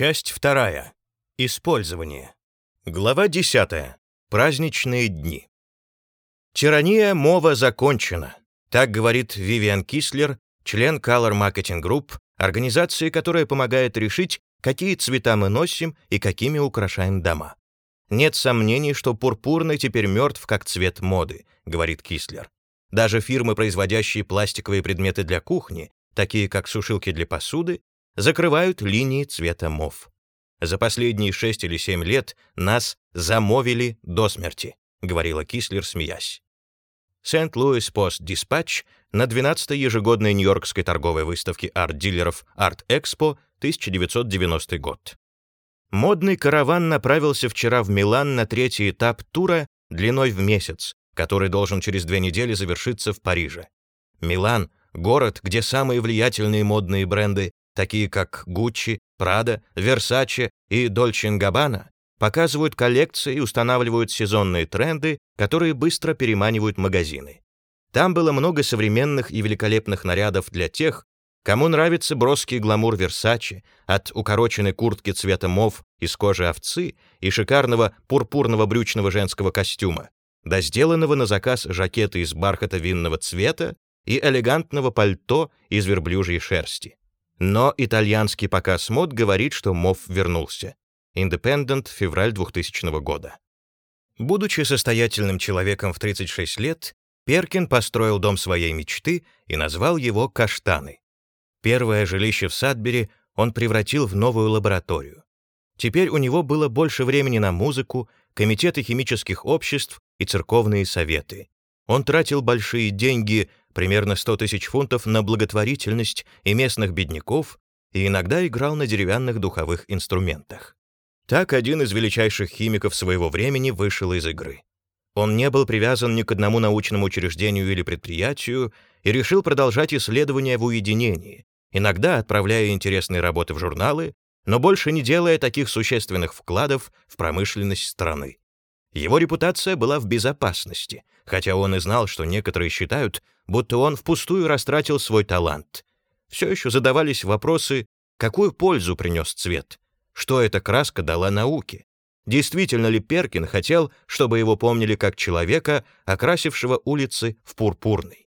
Часть вторая. Использование. Глава 10. Праздничные дни. Тирания мова закончена. Так говорит Вивиан Кислер, член Color Marketing Group, организации, которая помогает решить, какие цвета мы носим и какими украшаем дома. Нет сомнений, что пурпурный теперь мертв как цвет моды, говорит Кислер. Даже фирмы, производящие пластиковые предметы для кухни, такие как сушилки для посуды, закрывают линии цвета мов. За последние шесть или семь лет нас замовили до смерти, говорила Кислер, смеясь. Сент-Луис Пост Диспатч на 12-й ежегодной Нью-Йоркской торговой выставке арт-дилеров Expo 1990 год. Модный караван направился вчера в Милан на третий этап тура длиной в месяц, который должен через две недели завершиться в Париже. Милан — город, где самые влиятельные модные бренды, такие как Gucci, Prada, Versace и Dolce Gabbana, показывают коллекции и устанавливают сезонные тренды, которые быстро переманивают магазины. Там было много современных и великолепных нарядов для тех, кому нравится броский гламур Версачи, от укороченной куртки цвета мов из кожи овцы и шикарного пурпурного брючного женского костюма, до сделанного на заказ жакета из бархата винного цвета и элегантного пальто из верблюжьей шерсти. Но итальянский показ мод говорит, что мов вернулся. Independent, февраль 2000 года. Будучи состоятельным человеком в 36 лет, Перкин построил дом своей мечты и назвал его «Каштаны». Первое жилище в Садбери он превратил в новую лабораторию. Теперь у него было больше времени на музыку, комитеты химических обществ и церковные советы. Он тратил большие деньги, примерно 100 тысяч фунтов, на благотворительность и местных бедняков, и иногда играл на деревянных духовых инструментах. Так один из величайших химиков своего времени вышел из игры. Он не был привязан ни к одному научному учреждению или предприятию и решил продолжать исследования в уединении, иногда отправляя интересные работы в журналы, но больше не делая таких существенных вкладов в промышленность страны. Его репутация была в безопасности, хотя он и знал, что некоторые считают, будто он впустую растратил свой талант. Все еще задавались вопросы, какую пользу принес цвет, что эта краска дала науке? Действительно ли Перкин хотел, чтобы его помнили как человека, окрасившего улицы в пурпурный?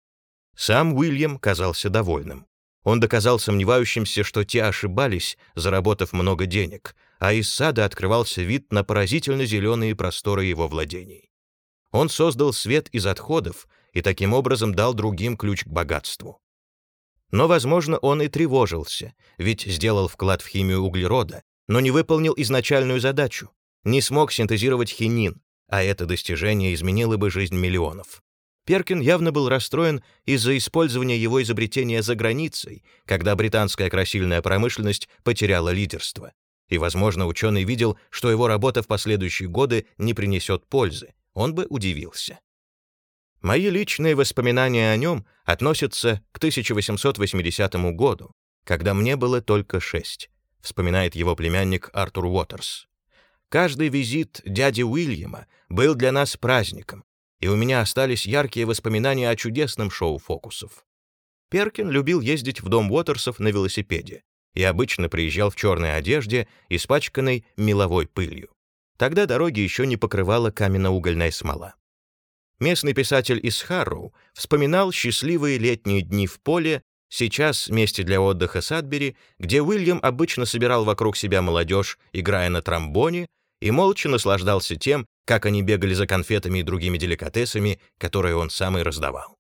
Сам Уильям казался довольным. Он доказал сомневающимся, что те ошибались, заработав много денег, а из сада открывался вид на поразительно зеленые просторы его владений. Он создал свет из отходов и таким образом дал другим ключ к богатству. Но, возможно, он и тревожился, ведь сделал вклад в химию углерода, но не выполнил изначальную задачу, не смог синтезировать хинин, а это достижение изменило бы жизнь миллионов. Перкин явно был расстроен из-за использования его изобретения за границей, когда британская красильная промышленность потеряла лидерство. И, возможно, ученый видел, что его работа в последующие годы не принесет пользы. Он бы удивился. Мои личные воспоминания о нем относятся к 1880 году, когда мне было только шесть вспоминает его племянник Артур Уотерс. Каждый визит дяди Уильяма был для нас праздником, и у меня остались яркие воспоминания о чудесном шоу фокусов. Перкин любил ездить в дом Уотерсов на велосипеде и обычно приезжал в черной одежде, испачканной меловой пылью. Тогда дороги еще не покрывала каменно-угольная смола. Местный писатель из Харроу вспоминал счастливые летние дни в поле Сейчас месте для отдыха Садбери, где Уильям обычно собирал вокруг себя молодежь, играя на тромбоне, и молча наслаждался тем, как они бегали за конфетами и другими деликатесами, которые он сам и раздавал.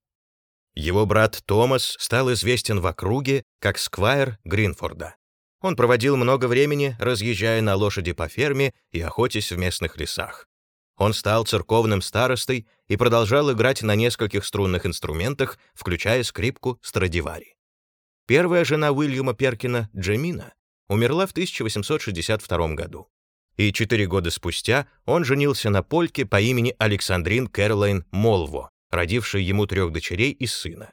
Его брат Томас стал известен в округе как Сквайр Гринфорда. Он проводил много времени, разъезжая на лошади по ферме и охотясь в местных лесах. Он стал церковным старостой и продолжал играть на нескольких струнных инструментах, включая скрипку Страдивари. Первая жена Уильяма Перкина, Джемина, умерла в 1862 году. И четыре года спустя он женился на польке по имени Александрин Кэролайн Молво, родившей ему трех дочерей и сына.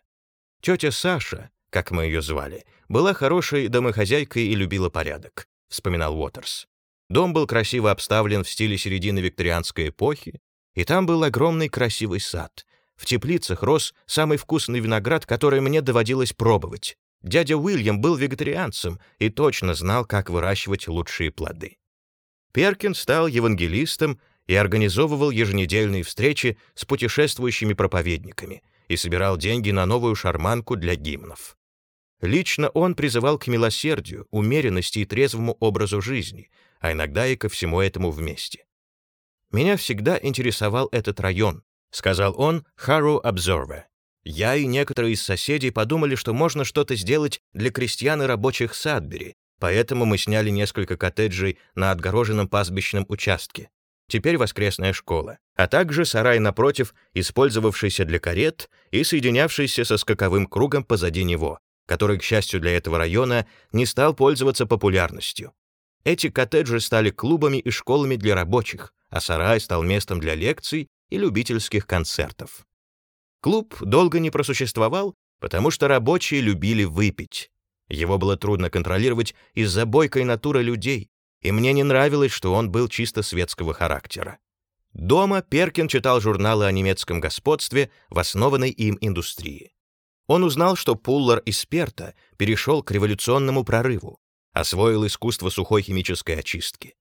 Тетя Саша, как мы ее звали, была хорошей домохозяйкой и любила порядок, вспоминал Уотерс. Дом был красиво обставлен в стиле середины викторианской эпохи, и там был огромный красивый сад. В теплицах рос самый вкусный виноград, который мне доводилось пробовать Дядя Уильям был вегетарианцем и точно знал, как выращивать лучшие плоды. Перкин стал евангелистом и организовывал еженедельные встречи с путешествующими проповедниками и собирал деньги на новую шарманку для гимнов. Лично он призывал к милосердию, умеренности и трезвому образу жизни, а иногда и ко всему этому вместе. «Меня всегда интересовал этот район», — сказал он Harrow Observer. «Я и некоторые из соседей подумали, что можно что-то сделать для крестьян и рабочих Садбери, поэтому мы сняли несколько коттеджей на отгороженном пастбищном участке. Теперь воскресная школа, а также сарай напротив, использовавшийся для карет и соединявшийся со скаковым кругом позади него, который, к счастью для этого района, не стал пользоваться популярностью. Эти коттеджи стали клубами и школами для рабочих, а сарай стал местом для лекций и любительских концертов. Клуб долго не просуществовал, потому что рабочие любили выпить. Его было трудно контролировать из-за бойкой натуры людей, и мне не нравилось, что он был чисто светского характера. Дома Перкин читал журналы о немецком господстве в основанной им индустрии. Он узнал, что Пуллар из Перта перешел к революционному прорыву, освоил искусство сухой химической очистки.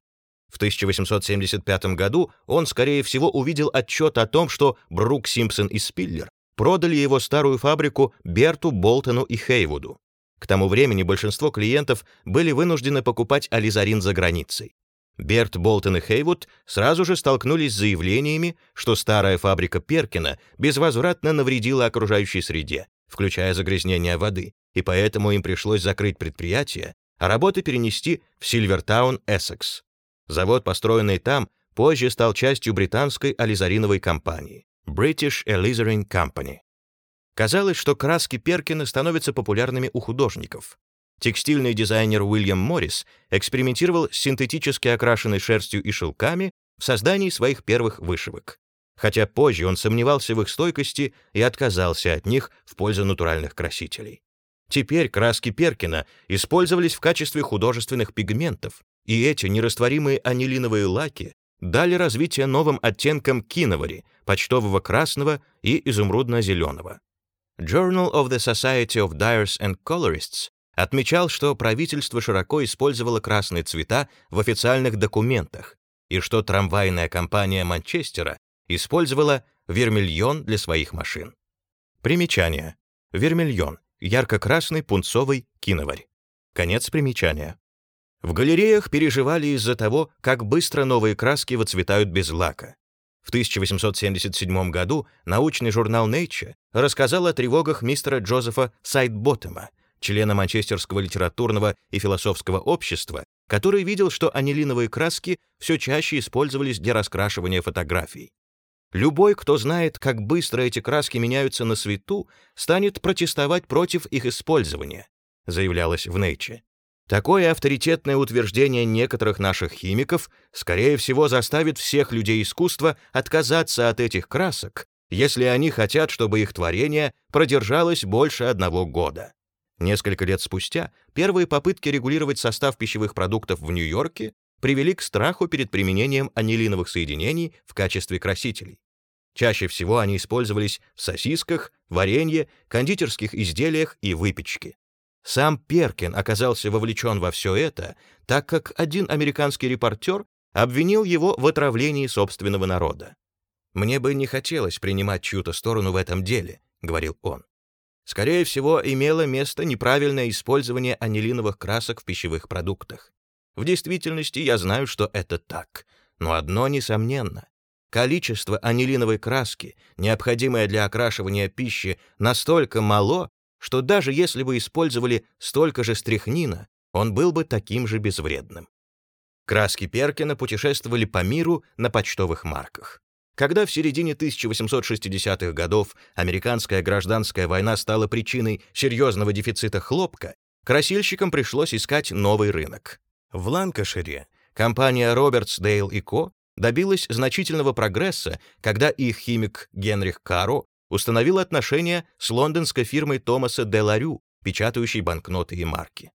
В 1875 году он, скорее всего, увидел отчет о том, что Брук, Симпсон и Спиллер продали его старую фабрику Берту, Болтону и Хейвуду. К тому времени большинство клиентов были вынуждены покупать ализарин за границей. Берт, Болтон и Хейвуд сразу же столкнулись с заявлениями, что старая фабрика Перкина безвозвратно навредила окружающей среде, включая загрязнение воды, и поэтому им пришлось закрыть предприятие а работы перенести в Сильвертаун, Эссекс. Завод, построенный там, позже стал частью британской ализариновой компании British Alizarin Company. Казалось, что краски Перкина становятся популярными у художников. Текстильный дизайнер Уильям Моррис экспериментировал с синтетически окрашенной шерстью и шелками в создании своих первых вышивок. Хотя позже он сомневался в их стойкости и отказался от них в пользу натуральных красителей. Теперь краски Перкина использовались в качестве художественных пигментов, и эти нерастворимые анилиновые лаки дали развитие новым оттенкам киновари, почтового красного и изумрудно-зеленого. Journal of the Society of Dyers and Colorists отмечал, что правительство широко использовало красные цвета в официальных документах и что трамвайная компания Манчестера использовала вермильон для своих машин. Примечание. Вермильон ярко-красный пунцовый киноварь. Конец примечания. В галереях переживали из-за того, как быстро новые краски выцветают без лака. В 1877 году научный журнал Nature рассказал о тревогах мистера Джозефа Сайдботтема, члена Манчестерского литературного и философского общества, который видел, что анилиновые краски все чаще использовались для раскрашивания фотографий. Любой, кто знает, как быстро эти краски меняются на свету, станет протестовать против их использования, заявлялось в Nature. Такое авторитетное утверждение некоторых наших химиков, скорее всего, заставит всех людей искусства отказаться от этих красок, если они хотят, чтобы их творение продержалось больше одного года. Несколько лет спустя первые попытки регулировать состав пищевых продуктов в Нью-Йорке привели к страху перед применением анилиновых соединений в качестве красителей. Чаще всего они использовались в сосисках, варенье, кондитерских изделиях и выпечке. Сам Перкин оказался вовлечен во все это, так как один американский репортер обвинил его в отравлении собственного народа. «Мне бы не хотелось принимать чью-то сторону в этом деле», — говорил он. Скорее всего, имело место неправильное использование анилиновых красок в пищевых продуктах. В действительности я знаю, что это так. Но одно несомненно. Количество анилиновой краски, необходимое для окрашивания пищи, настолько мало, что даже если бы использовали столько же стрихнина, он был бы таким же безвредным. Краски Перкина путешествовали по миру на почтовых марках. Когда в середине 1860-х годов американская гражданская война стала причиной серьезного дефицита хлопка, красильщикам пришлось искать новый рынок. В Ланкашире компания Робертс, Дейл и Ко добилась значительного прогресса, когда их химик Генрих Каро установил отношения с лондонской фирмой Томаса де Ларю, печатающей банкноты и марки.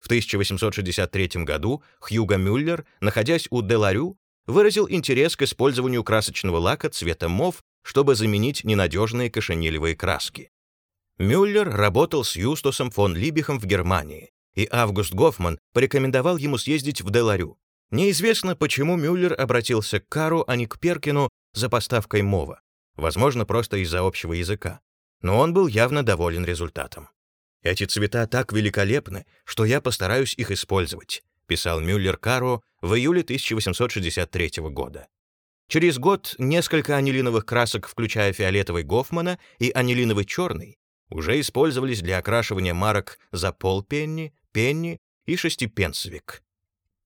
В 1863 году Хьюго Мюллер, находясь у де Ларю, выразил интерес к использованию красочного лака цвета мов, чтобы заменить ненадежные кошенилевые краски. Мюллер работал с Юстусом фон Либихом в Германии, и Август Гофман порекомендовал ему съездить в Деларю. Неизвестно, почему Мюллер обратился к Кару, а не к Перкину за поставкой мова. Возможно, просто из-за общего языка. Но он был явно доволен результатом. «Эти цвета так великолепны, что я постараюсь их использовать», писал Мюллер Кару в июле 1863 года. Через год несколько анилиновых красок, включая фиолетовый Гофмана и анилиновый черный, уже использовались для окрашивания марок за полпенни, пенни и шестипенсовик.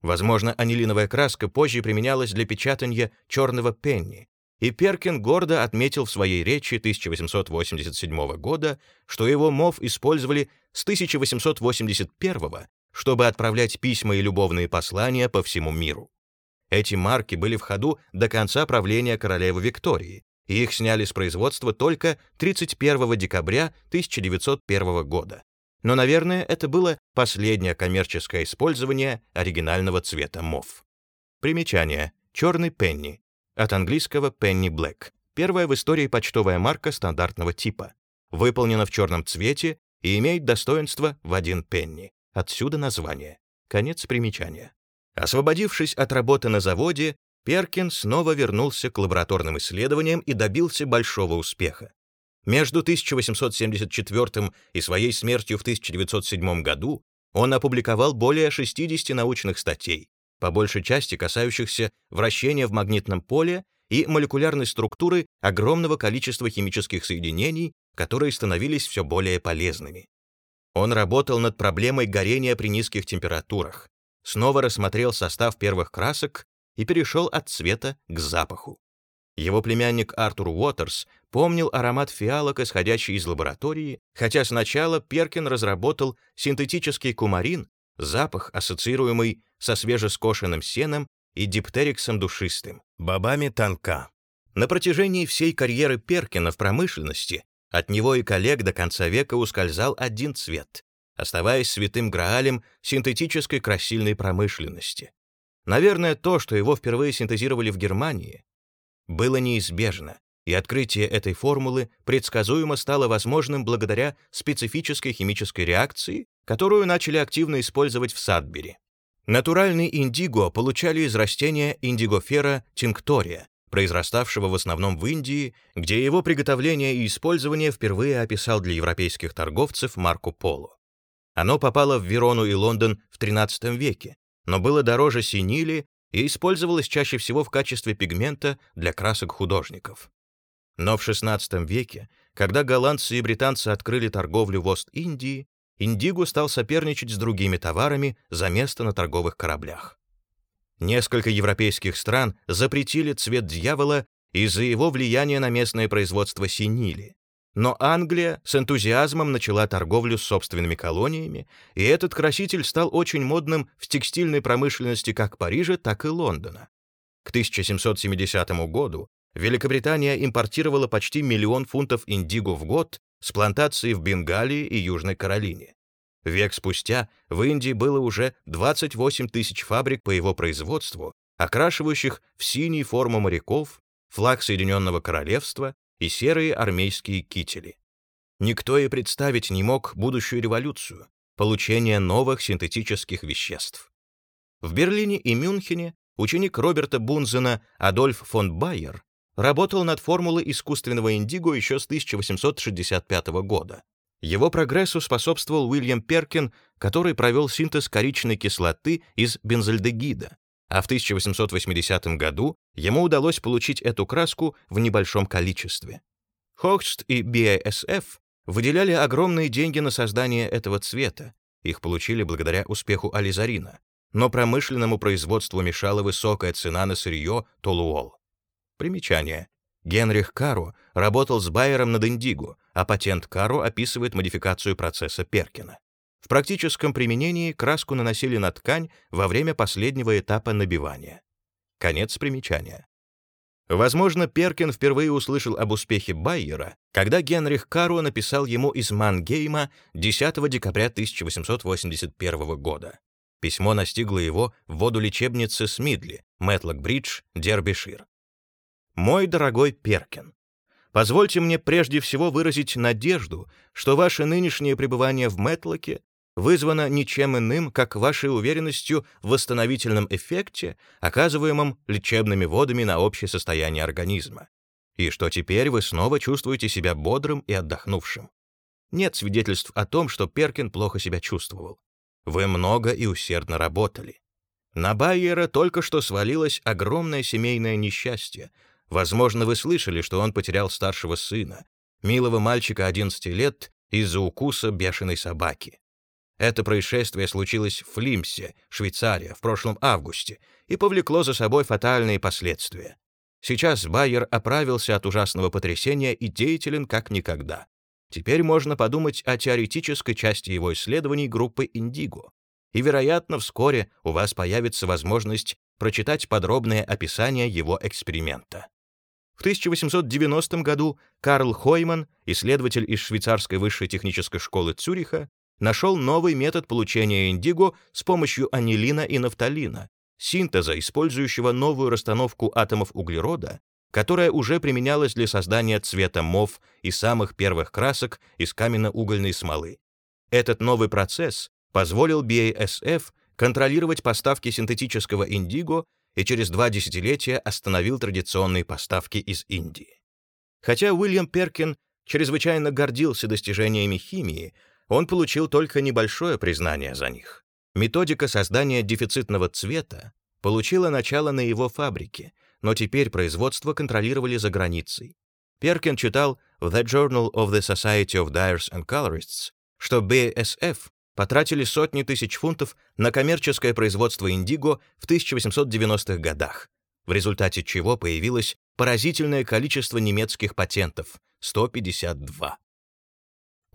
Возможно, анилиновая краска позже применялась для печатания черного пенни, и Перкин гордо отметил в своей речи 1887 года, что его мов использовали с 1881 чтобы отправлять письма и любовные послания по всему миру. Эти марки были в ходу до конца правления королевы Виктории, и их сняли с производства только 31 декабря 1901 года. Но, наверное, это было последнее коммерческое использование оригинального цвета мов. Примечание. Черный пенни. От английского penny black. Первая в истории почтовая марка стандартного типа. Выполнена в черном цвете и имеет достоинство в один пенни. Отсюда название. Конец примечания. Освободившись от работы на заводе, Перкин снова вернулся к лабораторным исследованиям и добился большого успеха. Между 1874 и своей смертью в 1907 году он опубликовал более 60 научных статей, по большей части касающихся вращения в магнитном поле и молекулярной структуры огромного количества химических соединений, которые становились все более полезными. Он работал над проблемой горения при низких температурах, снова рассмотрел состав первых красок и перешел от цвета к запаху. Его племянник Артур Уотерс помнил аромат фиалок, исходящий из лаборатории, хотя сначала Перкин разработал синтетический кумарин, запах, ассоциируемый со свежескошенным сеном и диптериксом душистым, бобами танка. На протяжении всей карьеры Перкина в промышленности от него и коллег до конца века ускользал один цвет, оставаясь святым граалем синтетической красильной промышленности. Наверное, то, что его впервые синтезировали в Германии, было неизбежно, и открытие этой формулы предсказуемо стало возможным благодаря специфической химической реакции, которую начали активно использовать в Садбери. Натуральный индиго получали из растения индигофера тинктория, произраставшего в основном в Индии, где его приготовление и использование впервые описал для европейских торговцев Марко Поло. Оно попало в Верону и Лондон в XIII веке, но было дороже синили и использовалось чаще всего в качестве пигмента для красок художников. Но в XVI веке, когда голландцы и британцы открыли торговлю в Ост-Индии, индиго стал соперничать с другими товарами за место на торговых кораблях. Несколько европейских стран запретили цвет дьявола из-за его влияния на местное производство синили, но Англия с энтузиазмом начала торговлю с собственными колониями, и этот краситель стал очень модным в текстильной промышленности как Парижа, так и Лондона. К 1770 году Великобритания импортировала почти миллион фунтов индиго в год с плантаций в Бенгалии и Южной Каролине. Век спустя в Индии было уже 28 тысяч фабрик по его производству, окрашивающих в синий форму моряков, флаг Соединенного Королевства и серые армейские кители. Никто и представить не мог будущую революцию, получение новых синтетических веществ. В Берлине и Мюнхене ученик Роберта Бунзена Адольф фон Байер работал над формулой искусственного индиго еще с 1865 года. Его прогрессу способствовал Уильям Перкин, который провел синтез коричной кислоты из бензальдегида, а в 1880 году ему удалось получить эту краску в небольшом количестве. Хокст и BASF выделяли огромные деньги на создание этого цвета, их получили благодаря успеху ализарина, но промышленному производству мешала высокая цена на сырье толуол. Примечание. Генрих Кару работал с Байером над индиго, а патент Кару описывает модификацию процесса Перкина. В практическом применении краску наносили на ткань во время последнего этапа набивания. Конец примечания. Возможно, Перкин впервые услышал об успехе Байера, когда Генрих Кару написал ему из Мангейма 10 декабря 1881 года. Письмо настигло его в воду лечебницы Смидли, Мэтлок-Бридж, Дербишир. «Мой дорогой Перкин, Позвольте мне прежде всего выразить надежду, что ваше нынешнее пребывание в Мэтлоке вызвано ничем иным, как вашей уверенностью в восстановительном эффекте, оказываемом лечебными водами на общее состояние организма, и что теперь вы снова чувствуете себя бодрым и отдохнувшим. Нет свидетельств о том, что Перкин плохо себя чувствовал. Вы много и усердно работали. На Байера только что свалилось огромное семейное несчастье, Возможно, вы слышали, что он потерял старшего сына, милого мальчика 11 лет, из-за укуса бешеной собаки. Это происшествие случилось в Флимсе, Швейцария, в прошлом августе и повлекло за собой фатальные последствия. Сейчас Байер оправился от ужасного потрясения и деятелен как никогда. Теперь можно подумать о теоретической части его исследований группы Индиго. И, вероятно, вскоре у вас появится возможность прочитать подробное описание его эксперимента. В 1890 году Карл Хойман, исследователь из швейцарской высшей технической школы Цюриха, нашел новый метод получения индиго с помощью анилина и нафталина, синтеза, использующего новую расстановку атомов углерода, которая уже применялась для создания цвета мов и самых первых красок из каменно-угольной смолы. Этот новый процесс позволил BASF контролировать поставки синтетического индиго и через два десятилетия остановил традиционные поставки из Индии. Хотя Уильям Перкин чрезвычайно гордился достижениями химии, он получил только небольшое признание за них. Методика создания дефицитного цвета получила начало на его фабрике, но теперь производство контролировали за границей. Перкин читал в The Journal of the Society of Dyers and Colorists, что BASF потратили сотни тысяч фунтов на коммерческое производство индиго в 1890-х годах, в результате чего появилось поразительное количество немецких патентов — 152.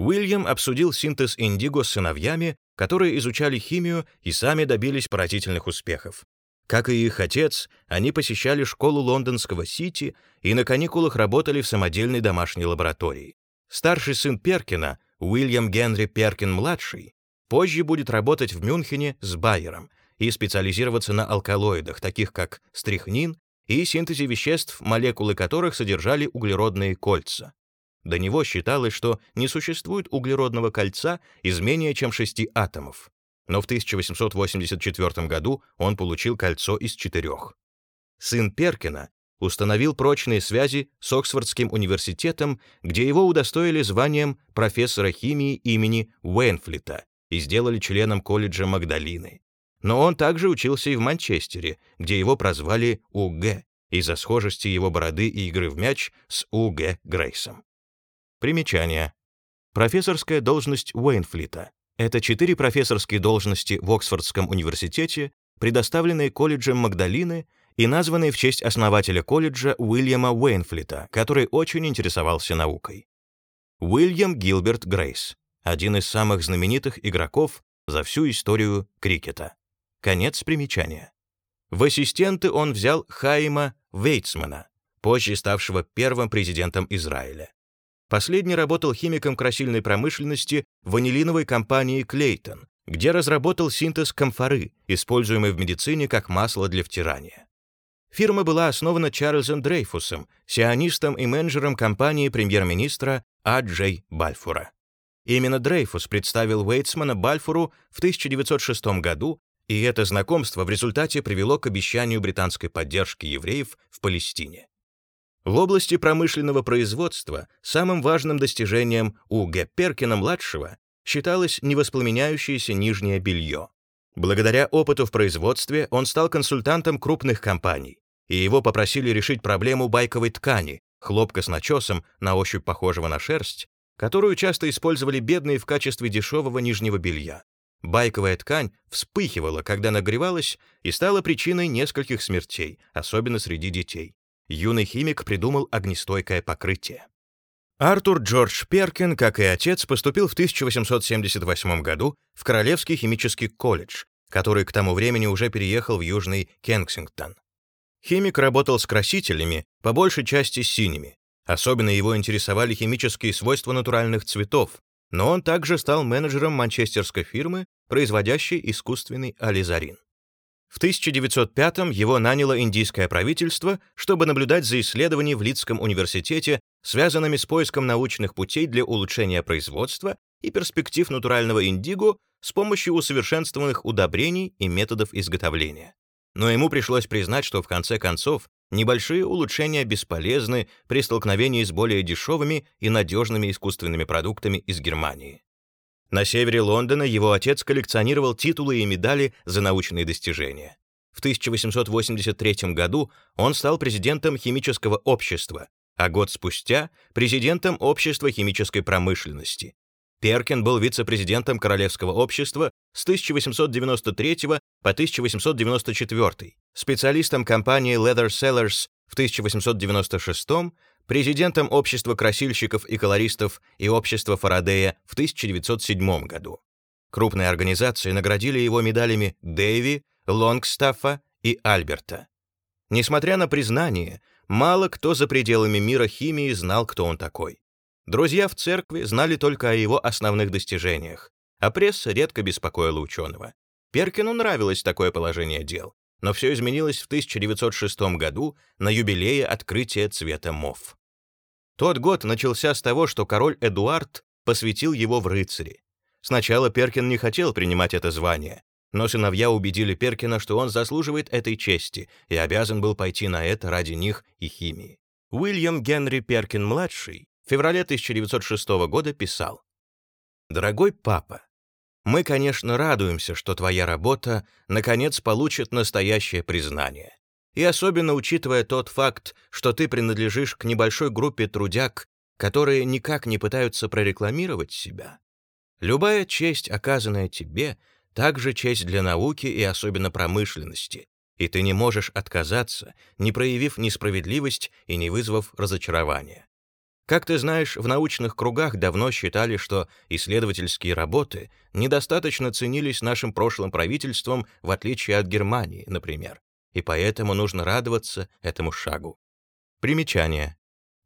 Уильям обсудил синтез индиго с сыновьями, которые изучали химию и сами добились поразительных успехов. Как и их отец, они посещали школу лондонского Сити и на каникулах работали в самодельной домашней лаборатории. Старший сын Перкина, Уильям Генри Перкин-младший, Позже будет работать в Мюнхене с Байером и специализироваться на алкалоидах, таких как стрихнин и синтезе веществ, молекулы которых содержали углеродные кольца. До него считалось, что не существует углеродного кольца из менее чем шести атомов. Но в 1884 году он получил кольцо из четырех. Сын Перкина установил прочные связи с Оксфордским университетом, где его удостоили званием профессора химии имени Уэйнфлита и сделали членом колледжа Магдалины. Но он также учился и в Манчестере, где его прозвали УГ из-за схожести его бороды и игры в мяч с УГ Грейсом. Примечание. Профессорская должность Уэйнфлита — это четыре профессорские должности в Оксфордском университете, предоставленные колледжем Магдалины и названные в честь основателя колледжа Уильяма Уэйнфлита, который очень интересовался наукой. Уильям Гилберт Грейс один из самых знаменитых игроков за всю историю крикета. Конец примечания. В ассистенты он взял Хайма Вейцмана, позже ставшего первым президентом Израиля. Последний работал химиком красильной промышленности ванилиновой компании Клейтон, где разработал синтез камфоры, используемый в медицине как масло для втирания. Фирма была основана Чарльзом Дрейфусом, сионистом и менеджером компании премьер-министра А. Бальфура. Именно Дрейфус представил Уэйтсмана Бальфуру в 1906 году, и это знакомство в результате привело к обещанию британской поддержки евреев в Палестине. В области промышленного производства самым важным достижением у Г. Перкина-младшего считалось невоспламеняющееся нижнее белье. Благодаря опыту в производстве он стал консультантом крупных компаний, и его попросили решить проблему байковой ткани, хлопка с начесом, на ощупь похожего на шерсть, которую часто использовали бедные в качестве дешевого нижнего белья. Байковая ткань вспыхивала, когда нагревалась, и стала причиной нескольких смертей, особенно среди детей. Юный химик придумал огнестойкое покрытие. Артур Джордж Перкин, как и отец, поступил в 1878 году в Королевский химический колледж, который к тому времени уже переехал в Южный Кенсингтон. Химик работал с красителями, по большей части синими, Особенно его интересовали химические свойства натуральных цветов, но он также стал менеджером манчестерской фирмы, производящей искусственный ализарин. В 1905 его наняло индийское правительство, чтобы наблюдать за исследованием в Лидском университете связанными с поиском научных путей для улучшения производства и перспектив натурального индиго с помощью усовершенствованных удобрений и методов изготовления. Но ему пришлось признать, что в конце концов небольшие улучшения бесполезны при столкновении с более дешевыми и надежными искусственными продуктами из Германии. На севере Лондона его отец коллекционировал титулы и медали за научные достижения. В 1883 году он стал президентом химического общества, а год спустя — президентом общества химической промышленности. Перкин был вице-президентом Королевского общества с 1893 по 1894, специалистом компании Leather Sellers в 1896, президентом Общества красильщиков и колористов и Общества Фарадея в 1907 году. Крупные организации наградили его медалями Дэви, Лонгстаффа и Альберта. Несмотря на признание, мало кто за пределами мира химии знал, кто он такой. Друзья в церкви знали только о его основных достижениях, а пресса редко беспокоила ученого. Перкину нравилось такое положение дел, но все изменилось в 1906 году на юбилее открытия цвета мов. Тот год начался с того, что король Эдуард посвятил его в рыцари. Сначала Перкин не хотел принимать это звание, но сыновья убедили Перкина, что он заслуживает этой чести и обязан был пойти на это ради них и химии. Уильям Генри Перкин-младший в феврале 1906 года писал «Дорогой папа, мы, конечно, радуемся, что твоя работа наконец получит настоящее признание. И особенно учитывая тот факт, что ты принадлежишь к небольшой группе трудяг, которые никак не пытаются прорекламировать себя. Любая честь, оказанная тебе, также честь для науки и особенно промышленности, и ты не можешь отказаться, не проявив несправедливость и не вызвав разочарования. Как ты знаешь, в научных кругах давно считали, что исследовательские работы недостаточно ценились нашим прошлым правительством, в отличие от Германии, например, и поэтому нужно радоваться этому шагу. Примечание.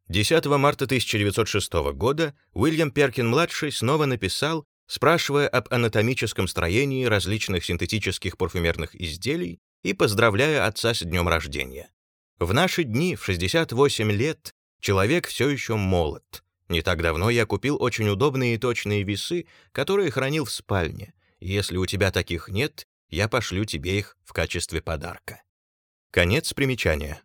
10 марта 1906 года Уильям Перкин-младший снова написал спрашивая об анатомическом строении различных синтетических парфюмерных изделий и поздравляя отца с днем рождения. В наши дни, в 68 лет, человек все еще молод. Не так давно я купил очень удобные и точные весы, которые хранил в спальне. Если у тебя таких нет, я пошлю тебе их в качестве подарка. Конец примечания.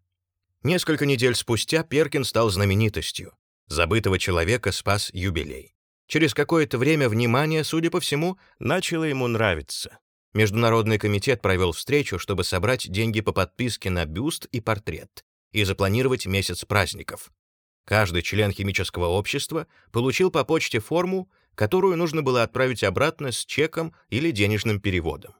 Несколько недель спустя Перкин стал знаменитостью. Забытого человека спас юбилей. Через какое-то время внимание, судя по всему, начало ему нравиться. Международный комитет провел встречу, чтобы собрать деньги по подписке на бюст и портрет и запланировать месяц праздников. Каждый член химического общества получил по почте форму, которую нужно было отправить обратно с чеком или денежным переводом.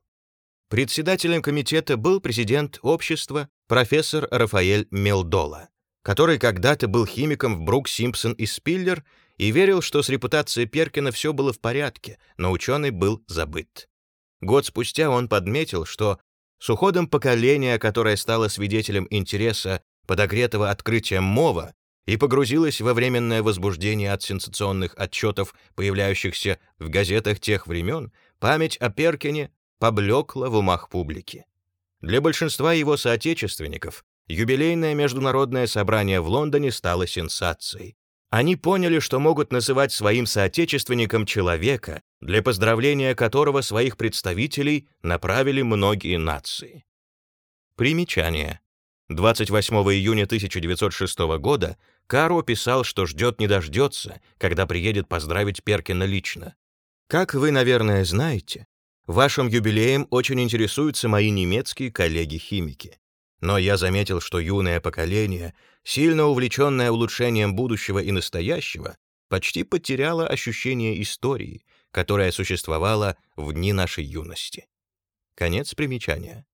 Председателем комитета был президент общества профессор Рафаэль Мелдола, который когда-то был химиком в Брук, Симпсон и Спиллер и верил, что с репутацией Перкина все было в порядке, но ученый был забыт. Год спустя он подметил, что с уходом поколения, которое стало свидетелем интереса подогретого открытием МОВа и погрузилось во временное возбуждение от сенсационных отчетов, появляющихся в газетах тех времен, память о Перкине поблекла в умах публики. Для большинства его соотечественников юбилейное международное собрание в Лондоне стало сенсацией. Они поняли, что могут называть своим соотечественником человека, для поздравления которого своих представителей направили многие нации. Примечание. 28 июня 1906 года Каро писал, что ждет не дождется, когда приедет поздравить Перкина лично. Как вы, наверное, знаете, вашим юбилеем очень интересуются мои немецкие коллеги-химики. Но я заметил, что юное поколение, сильно увлеченное улучшением будущего и настоящего, почти потеряло ощущение истории, которая существовала в дни нашей юности. Конец примечания.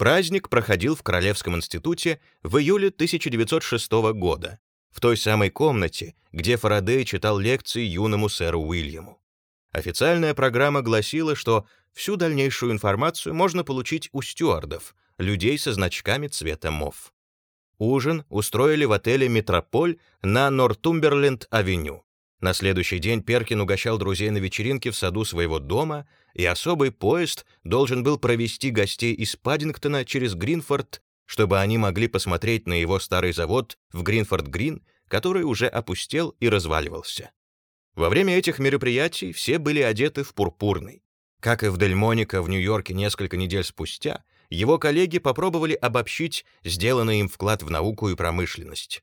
Праздник проходил в Королевском институте в июле 1906 года, в той самой комнате, где Фарадей читал лекции юному сэру Уильяму. Официальная программа гласила, что всю дальнейшую информацию можно получить у стюардов, людей со значками цвета мов. Ужин устроили в отеле «Метрополь» на Нортумберленд-авеню. На следующий день Перкин угощал друзей на вечеринке в саду своего дома, и особый поезд должен был провести гостей из Паддингтона через Гринфорд, чтобы они могли посмотреть на его старый завод в Гринфорд-Грин, который уже опустел и разваливался. Во время этих мероприятий все были одеты в пурпурный. Как и в Дельмоника в Нью-Йорке несколько недель спустя, его коллеги попробовали обобщить сделанный им вклад в науку и промышленность.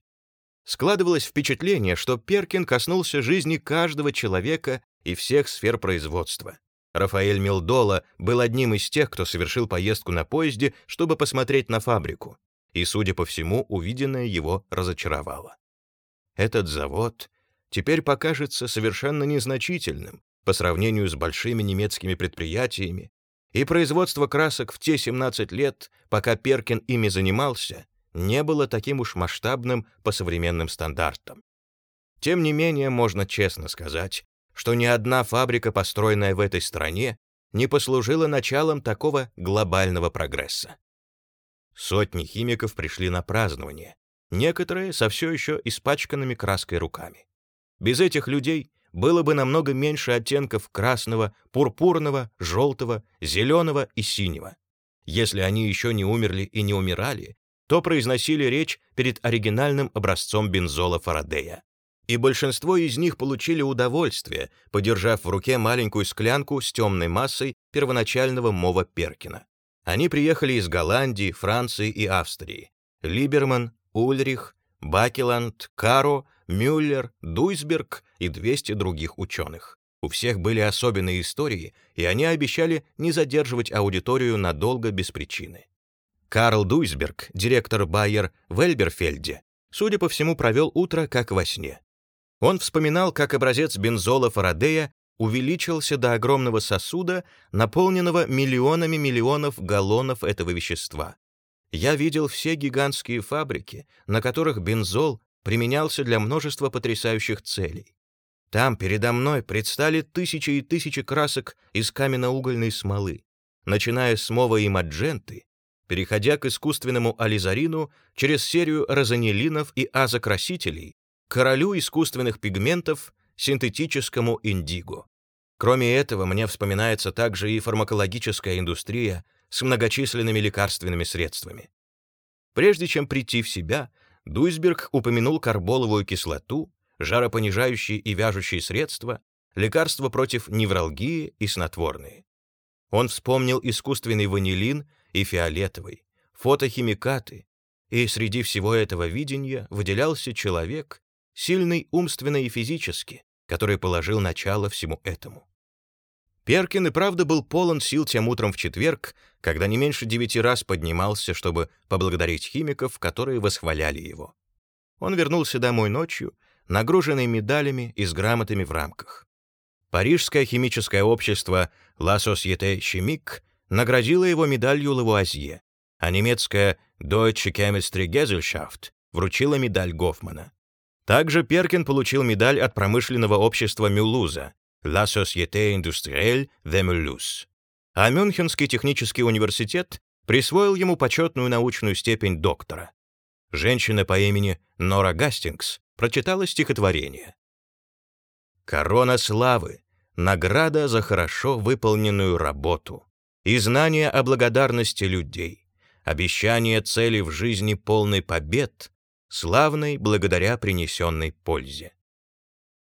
Складывалось впечатление, что Перкин коснулся жизни каждого человека и всех сфер производства. Рафаэль Милдола был одним из тех, кто совершил поездку на поезде, чтобы посмотреть на фабрику. И, судя по всему, увиденное его разочаровало. Этот завод теперь покажется совершенно незначительным по сравнению с большими немецкими предприятиями, и производство красок в те 17 лет, пока Перкин ими занимался, не было таким уж масштабным по современным стандартам. Тем не менее, можно честно сказать, что ни одна фабрика, построенная в этой стране, не послужила началом такого глобального прогресса. Сотни химиков пришли на празднование, некоторые со все еще испачканными краской руками. Без этих людей было бы намного меньше оттенков красного, пурпурного, желтого, зеленого и синего. Если они еще не умерли и не умирали, то произносили речь перед оригинальным образцом бензола Фарадея. И большинство из них получили удовольствие, подержав в руке маленькую склянку с темной массой первоначального мова Перкина. Они приехали из Голландии, Франции и Австрии. Либерман, Ульрих, Бакеланд, Каро, Мюллер, Дуйсберг и 200 других ученых. У всех были особенные истории, и они обещали не задерживать аудиторию надолго без причины. Карл Дуйсберг, директор Байер в Эльберфельде, судя по всему, провел утро как во сне. Он вспоминал, как образец бензола Фарадея увеличился до огромного сосуда, наполненного миллионами миллионов галлонов этого вещества. Я видел все гигантские фабрики, на которых бензол применялся для множества потрясающих целей. Там передо мной предстали тысячи и тысячи красок из каменноугольной смолы, начиная с мова и мадженты, переходя к искусственному ализарину через серию розанилинов и азокрасителей, королю искусственных пигментов, синтетическому индиго. Кроме этого, мне вспоминается также и фармакологическая индустрия с многочисленными лекарственными средствами. Прежде чем прийти в себя, Дуйсберг упомянул карболовую кислоту, жаропонижающие и вяжущие средства, лекарства против невралгии и снотворные. Он вспомнил искусственный ванилин и фиолетовый, фотохимикаты, и среди всего этого видения выделялся человек, сильный умственно и физически, который положил начало всему этому. Перкин и правда был полон сил тем утром в четверг, когда не меньше девяти раз поднимался, чтобы поблагодарить химиков, которые восхваляли его. Он вернулся домой ночью, нагруженный медалями и с грамотами в рамках. Парижское химическое общество La Société Chimique наградило его медалью Лавуазье, а немецкая Deutsche Chemistry Gesellschaft вручила медаль Гофмана. Также Перкин получил медаль от промышленного общества Мюллуза «La Société Industrielle de Mulhouse». А Мюнхенский технический университет присвоил ему почетную научную степень доктора. Женщина по имени Нора Гастингс прочитала стихотворение. «Корона славы, награда за хорошо выполненную работу, и знание о благодарности людей, обещание цели в жизни полной побед, славной благодаря принесенной пользе.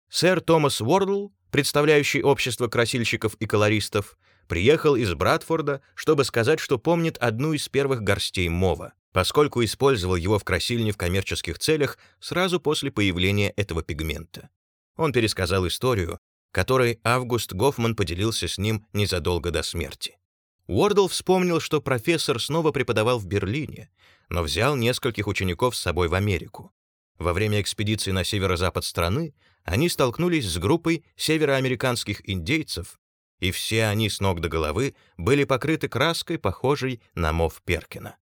Сэр Томас Уордл, представляющий общество красильщиков и колористов, приехал из Братфорда, чтобы сказать, что помнит одну из первых горстей мова, поскольку использовал его в красильне в коммерческих целях сразу после появления этого пигмента. Он пересказал историю, которой Август Гофман поделился с ним незадолго до смерти. Уордл вспомнил, что профессор снова преподавал в Берлине, но взял нескольких учеников с собой в Америку. Во время экспедиции на северо-запад страны они столкнулись с группой североамериканских индейцев, и все они с ног до головы были покрыты краской, похожей на мов Перкина.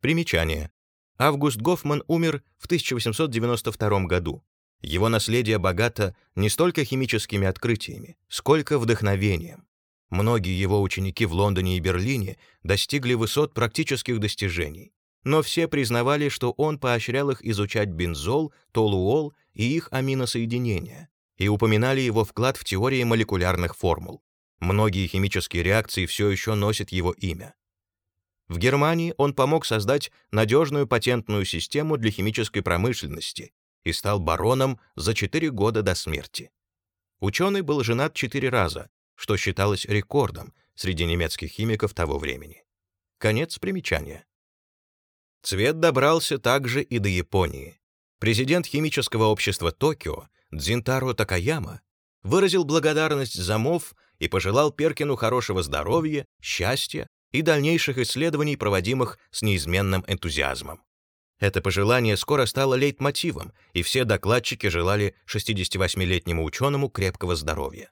Примечание. Август Гофман умер в 1892 году. Его наследие богато не столько химическими открытиями, сколько вдохновением. Многие его ученики в Лондоне и Берлине достигли высот практических достижений но все признавали, что он поощрял их изучать бензол, толуол и их аминосоединения, и упоминали его вклад в теории молекулярных формул. Многие химические реакции все еще носят его имя. В Германии он помог создать надежную патентную систему для химической промышленности и стал бароном за 4 года до смерти. Ученый был женат 4 раза, что считалось рекордом среди немецких химиков того времени. Конец примечания. Цвет добрался также и до Японии. Президент химического общества Токио Дзинтаро Такаяма выразил благодарность за МОВ и пожелал Перкину хорошего здоровья, счастья и дальнейших исследований, проводимых с неизменным энтузиазмом. Это пожелание скоро стало лейтмотивом, и все докладчики желали 68-летнему ученому крепкого здоровья.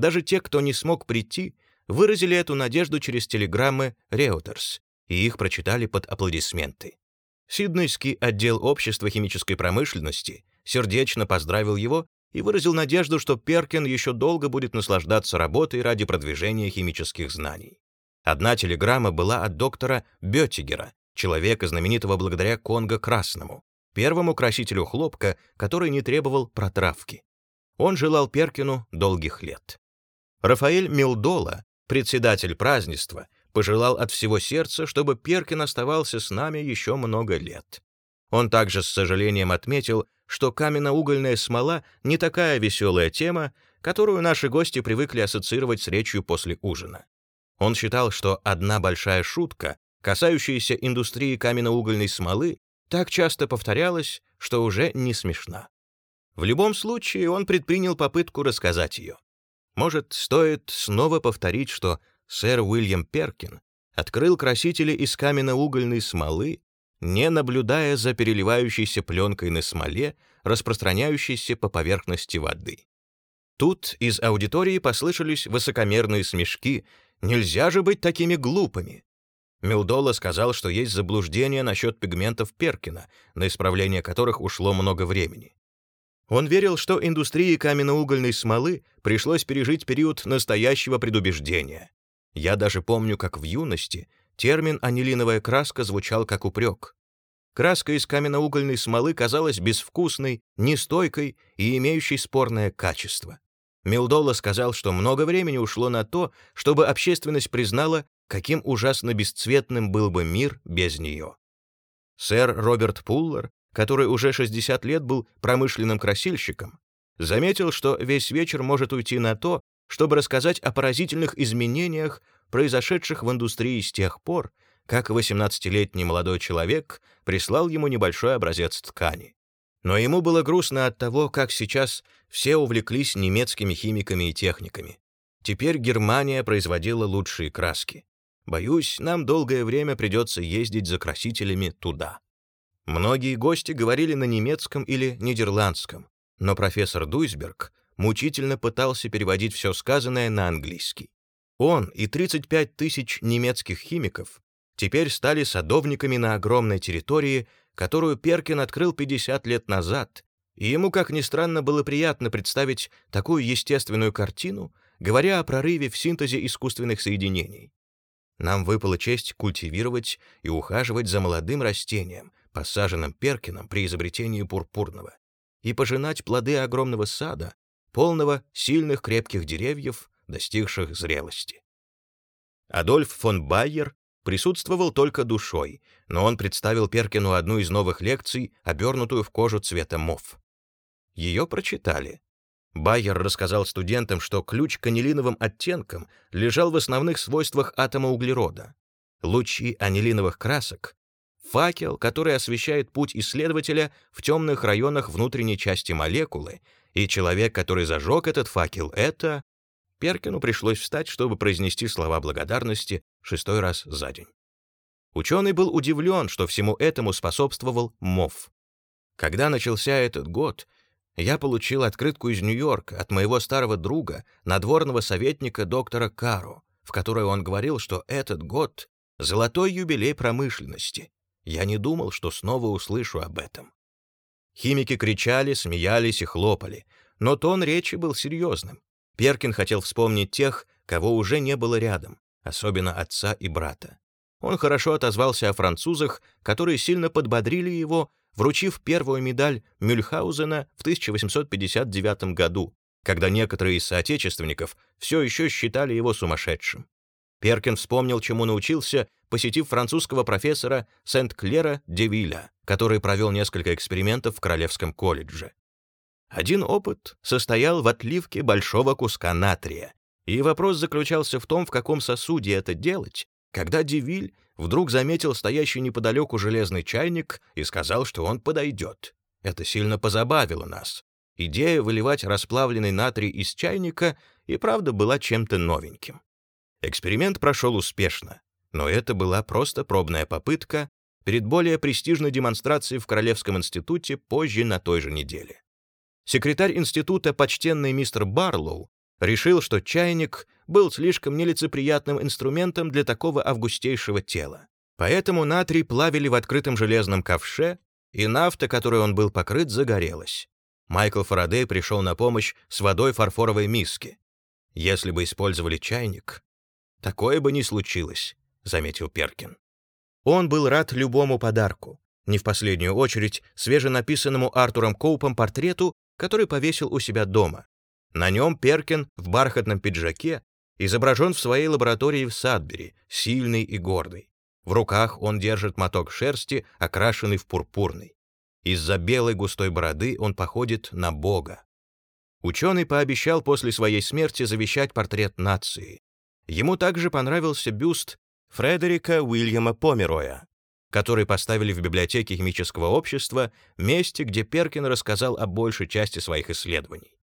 Даже те, кто не смог прийти, выразили эту надежду через телеграммы Reuters, и их прочитали под аплодисменты. Сиднейский отдел общества химической промышленности сердечно поздравил его и выразил надежду, что Перкин еще долго будет наслаждаться работой ради продвижения химических знаний. Одна телеграмма была от доктора Беттигера, человека, знаменитого благодаря Конго Красному, первому красителю хлопка, который не требовал протравки. Он желал Перкину долгих лет. Рафаэль Милдола, председатель празднества, пожелал от всего сердца, чтобы Перкин оставался с нами еще много лет. Он также с сожалением отметил, что каменно-угольная смола не такая веселая тема, которую наши гости привыкли ассоциировать с речью после ужина. Он считал, что одна большая шутка, касающаяся индустрии каменно-угольной смолы, так часто повторялась, что уже не смешна. В любом случае, он предпринял попытку рассказать ее. Может, стоит снова повторить, что сэр Уильям Перкин открыл красители из каменно-угольной смолы не наблюдая за переливающейся пленкой на смоле, распространяющейся по поверхности воды. Тут из аудитории послышались высокомерные смешки. Нельзя же быть такими глупыми. Милдола сказал, что есть заблуждение насчет пигментов Перкина, на исправление которых ушло много времени. Он верил, что индустрии каменноугольной смолы пришлось пережить период настоящего предубеждения. Я даже помню, как в юности Термин «анилиновая краска» звучал как упрек. Краска из каменноугольной смолы казалась безвкусной, нестойкой и имеющей спорное качество. Милдола сказал, что много времени ушло на то, чтобы общественность признала, каким ужасно бесцветным был бы мир без нее. Сэр Роберт Пуллер, который уже 60 лет был промышленным красильщиком, заметил, что весь вечер может уйти на то, чтобы рассказать о поразительных изменениях, произошедших в индустрии с тех пор, как 18-летний молодой человек прислал ему небольшой образец ткани. Но ему было грустно от того, как сейчас все увлеклись немецкими химиками и техниками. Теперь Германия производила лучшие краски. Боюсь, нам долгое время придется ездить за красителями туда. Многие гости говорили на немецком или нидерландском, но профессор Дуйсберг мучительно пытался переводить все сказанное на английский. Он и 35 тысяч немецких химиков теперь стали садовниками на огромной территории, которую Перкин открыл 50 лет назад, и ему, как ни странно, было приятно представить такую естественную картину, говоря о прорыве в синтезе искусственных соединений. Нам выпала честь культивировать и ухаживать за молодым растением, посаженным Перкином при изобретении пурпурного, и пожинать плоды огромного сада, полного сильных крепких деревьев, достигших зрелости. Адольф фон Байер присутствовал только душой, но он представил Перкину одну из новых лекций, обернутую в кожу цвета мов. Ее прочитали. Байер рассказал студентам, что ключ к анилиновым оттенкам лежал в основных свойствах атома углерода. Лучи анилиновых красок — факел, который освещает путь исследователя в темных районах внутренней части молекулы, и человек, который зажег этот факел, это Перкину пришлось встать, чтобы произнести слова благодарности шестой раз за день. Ученый был удивлен, что всему этому способствовал МОВ. Когда начался этот год, я получил открытку из Нью-Йорка от моего старого друга, надворного советника доктора Каро, в которой он говорил, что этот год — золотой юбилей промышленности. Я не думал, что снова услышу об этом. Химики кричали, смеялись и хлопали, но тон речи был серьезным. Перкин хотел вспомнить тех, кого уже не было рядом, особенно отца и брата. Он хорошо отозвался о французах, которые сильно подбодрили его, вручив первую медаль Мюльхаузена в 1859 году, когда некоторые из соотечественников все еще считали его сумасшедшим. Перкин вспомнил, чему научился, посетив французского профессора Сент-Клера де Вилля, который провел несколько экспериментов в Королевском колледже. Один опыт состоял в отливке большого куска натрия, и вопрос заключался в том, в каком сосуде это делать, когда Девиль вдруг заметил стоящий неподалеку железный чайник и сказал, что он подойдет. Это сильно позабавило нас. Идея выливать расплавленный натрий из чайника и правда была чем-то новеньким. Эксперимент прошел успешно, но это была просто пробная попытка перед более престижной демонстрацией в Королевском институте позже на той же неделе. Секретарь института, почтенный мистер Барлоу, решил, что чайник был слишком нелицеприятным инструментом для такого августейшего тела. Поэтому натрий плавили в открытом железном ковше, и нафта, которой он был покрыт, загорелась. Майкл Фарадей пришел на помощь с водой фарфоровой миске. Если бы использовали чайник, такое бы не случилось, заметил Перкин. Он был рад любому подарку, не в последнюю очередь свеженаписанному Артуром Коупом портрету, который повесил у себя дома. На нем Перкин в бархатном пиджаке изображен в своей лаборатории в Садбери, сильный и гордый. В руках он держит моток шерсти, окрашенный в пурпурный. Из-за белой густой бороды он походит на бога. Ученый пообещал после своей смерти завещать портрет нации. Ему также понравился бюст Фредерика Уильяма Помероя, который поставили в библиотеке химического общества, месте, где Перкин рассказал о большей части своих исследований.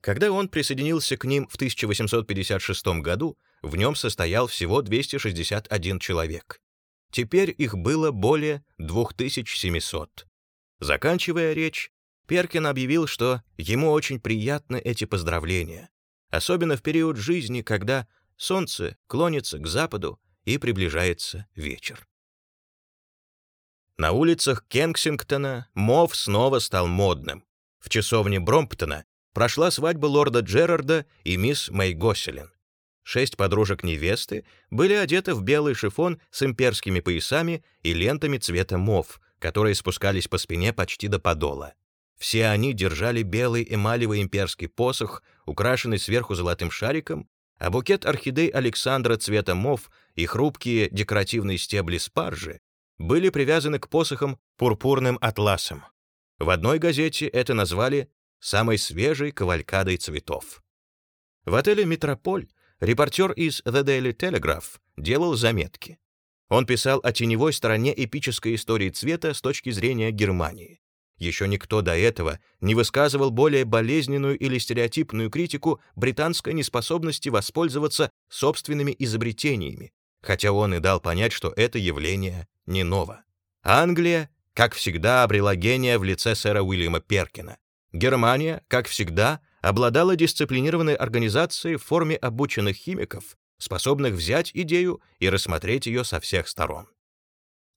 Когда он присоединился к ним в 1856 году, в нем состоял всего 261 человек. Теперь их было более 2700. Заканчивая речь, Перкин объявил, что ему очень приятны эти поздравления, особенно в период жизни, когда солнце клонится к западу и приближается вечер. На улицах Кенсингтона мов снова стал модным. В часовне Бромптона прошла свадьба лорда Джерарда и мисс Мэй Госселин. Шесть подружек невесты были одеты в белый шифон с имперскими поясами и лентами цвета мов, которые спускались по спине почти до подола. Все они держали белый эмалевый имперский посох, украшенный сверху золотым шариком, а букет орхидей Александра цвета мов и хрупкие декоративные стебли спаржи были привязаны к посохам пурпурным атласом. В одной газете это назвали самой свежей кавалькадой цветов. В отеле «Метрополь» репортер из The Daily Telegraph делал заметки. Он писал о теневой стороне эпической истории цвета с точки зрения Германии. Еще никто до этого не высказывал более болезненную или стереотипную критику британской неспособности воспользоваться собственными изобретениями, хотя он и дал понять, что это явление не ново. Англия, как всегда, обрела гения в лице сэра Уильяма Перкина. Германия, как всегда, обладала дисциплинированной организацией в форме обученных химиков, способных взять идею и рассмотреть ее со всех сторон.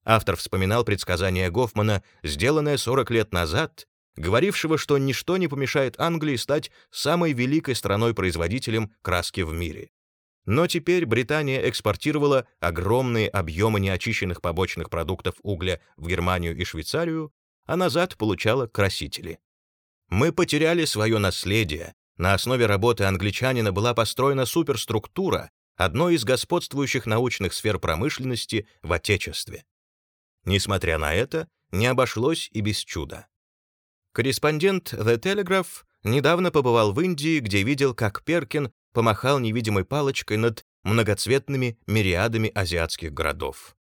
Автор вспоминал предсказание Гофмана, сделанное 40 лет назад, говорившего, что ничто не помешает Англии стать самой великой страной-производителем краски в мире. Но теперь Британия экспортировала огромные объемы неочищенных побочных продуктов угля в Германию и Швейцарию, а назад получала красители. Мы потеряли свое наследие. На основе работы англичанина была построена суперструктура, одной из господствующих научных сфер промышленности в Отечестве. Несмотря на это, не обошлось и без чуда. Корреспондент The Telegraph недавно побывал в Индии, где видел, как Перкин помахал невидимой палочкой над многоцветными мириадами азиатских городов.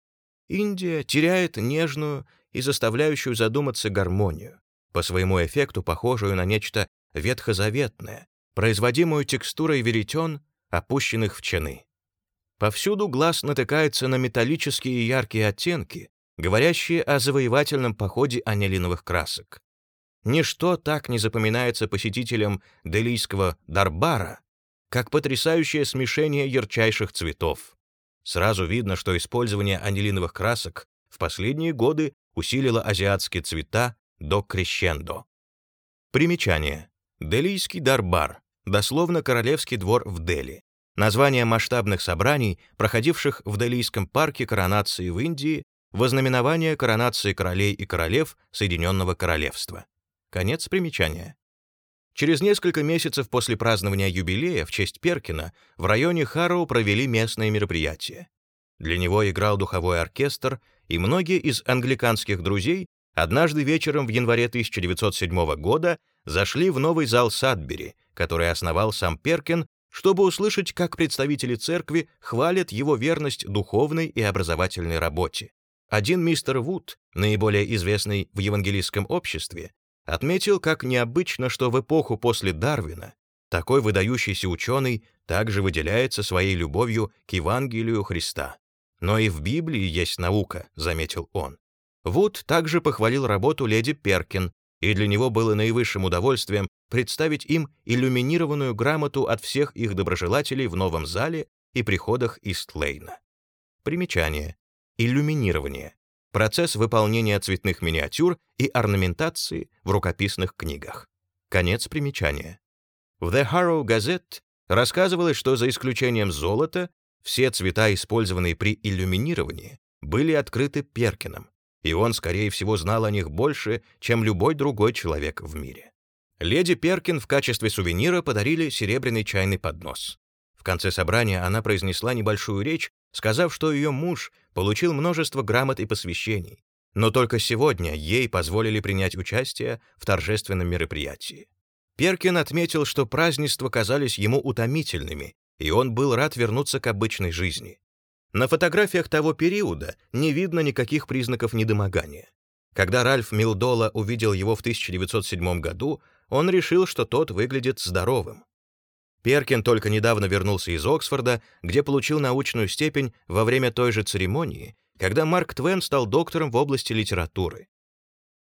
Индия теряет нежную и заставляющую задуматься гармонию по своему эффекту похожую на нечто ветхозаветное, производимую текстурой веретен, опущенных в чаны. Повсюду глаз натыкается на металлические яркие оттенки, говорящие о завоевательном походе анилиновых красок. Ничто так не запоминается посетителям делийского Дарбара, как потрясающее смешение ярчайших цветов. Сразу видно, что использование анилиновых красок в последние годы усилило азиатские цвета до крещендо. Примечание. Делийский дарбар, дословно королевский двор в Дели. Название масштабных собраний, проходивших в Делийском парке коронации в Индии, вознаменование коронации королей и королев Соединенного Королевства. Конец примечания. Через несколько месяцев после празднования юбилея в честь Перкина в районе Харроу провели местное мероприятие. Для него играл духовой оркестр, и многие из англиканских друзей однажды вечером в январе 1907 года зашли в новый зал Садбери, который основал сам Перкин, чтобы услышать, как представители церкви хвалят его верность духовной и образовательной работе. Один мистер Вуд, наиболее известный в евангелистском обществе, отметил, как необычно, что в эпоху после Дарвина такой выдающийся ученый также выделяется своей любовью к Евангелию Христа. Но и в Библии есть наука, заметил он. Вуд также похвалил работу леди Перкин, и для него было наивысшим удовольствием представить им иллюминированную грамоту от всех их доброжелателей в новом зале и приходах Истлейна. Примечание. Иллюминирование. Процесс выполнения цветных миниатюр и орнаментации в рукописных книгах. Конец примечания. В The Harrow Gazette рассказывалось, что за исключением золота все цвета, использованные при иллюминировании, были открыты Перкином, и он, скорее всего, знал о них больше, чем любой другой человек в мире. Леди Перкин в качестве сувенира подарили серебряный чайный поднос. В конце собрания она произнесла небольшую речь, сказав, что ее муж получил множество грамот и посвящений, но только сегодня ей позволили принять участие в торжественном мероприятии. Перкин отметил, что празднества казались ему утомительными, и он был рад вернуться к обычной жизни. На фотографиях того периода не видно никаких признаков недомогания. Когда Ральф Милдола увидел его в 1907 году, он решил, что тот выглядит здоровым. Перкин только недавно вернулся из Оксфорда, где получил научную степень во время той же церемонии, когда Марк Твен стал доктором в области литературы.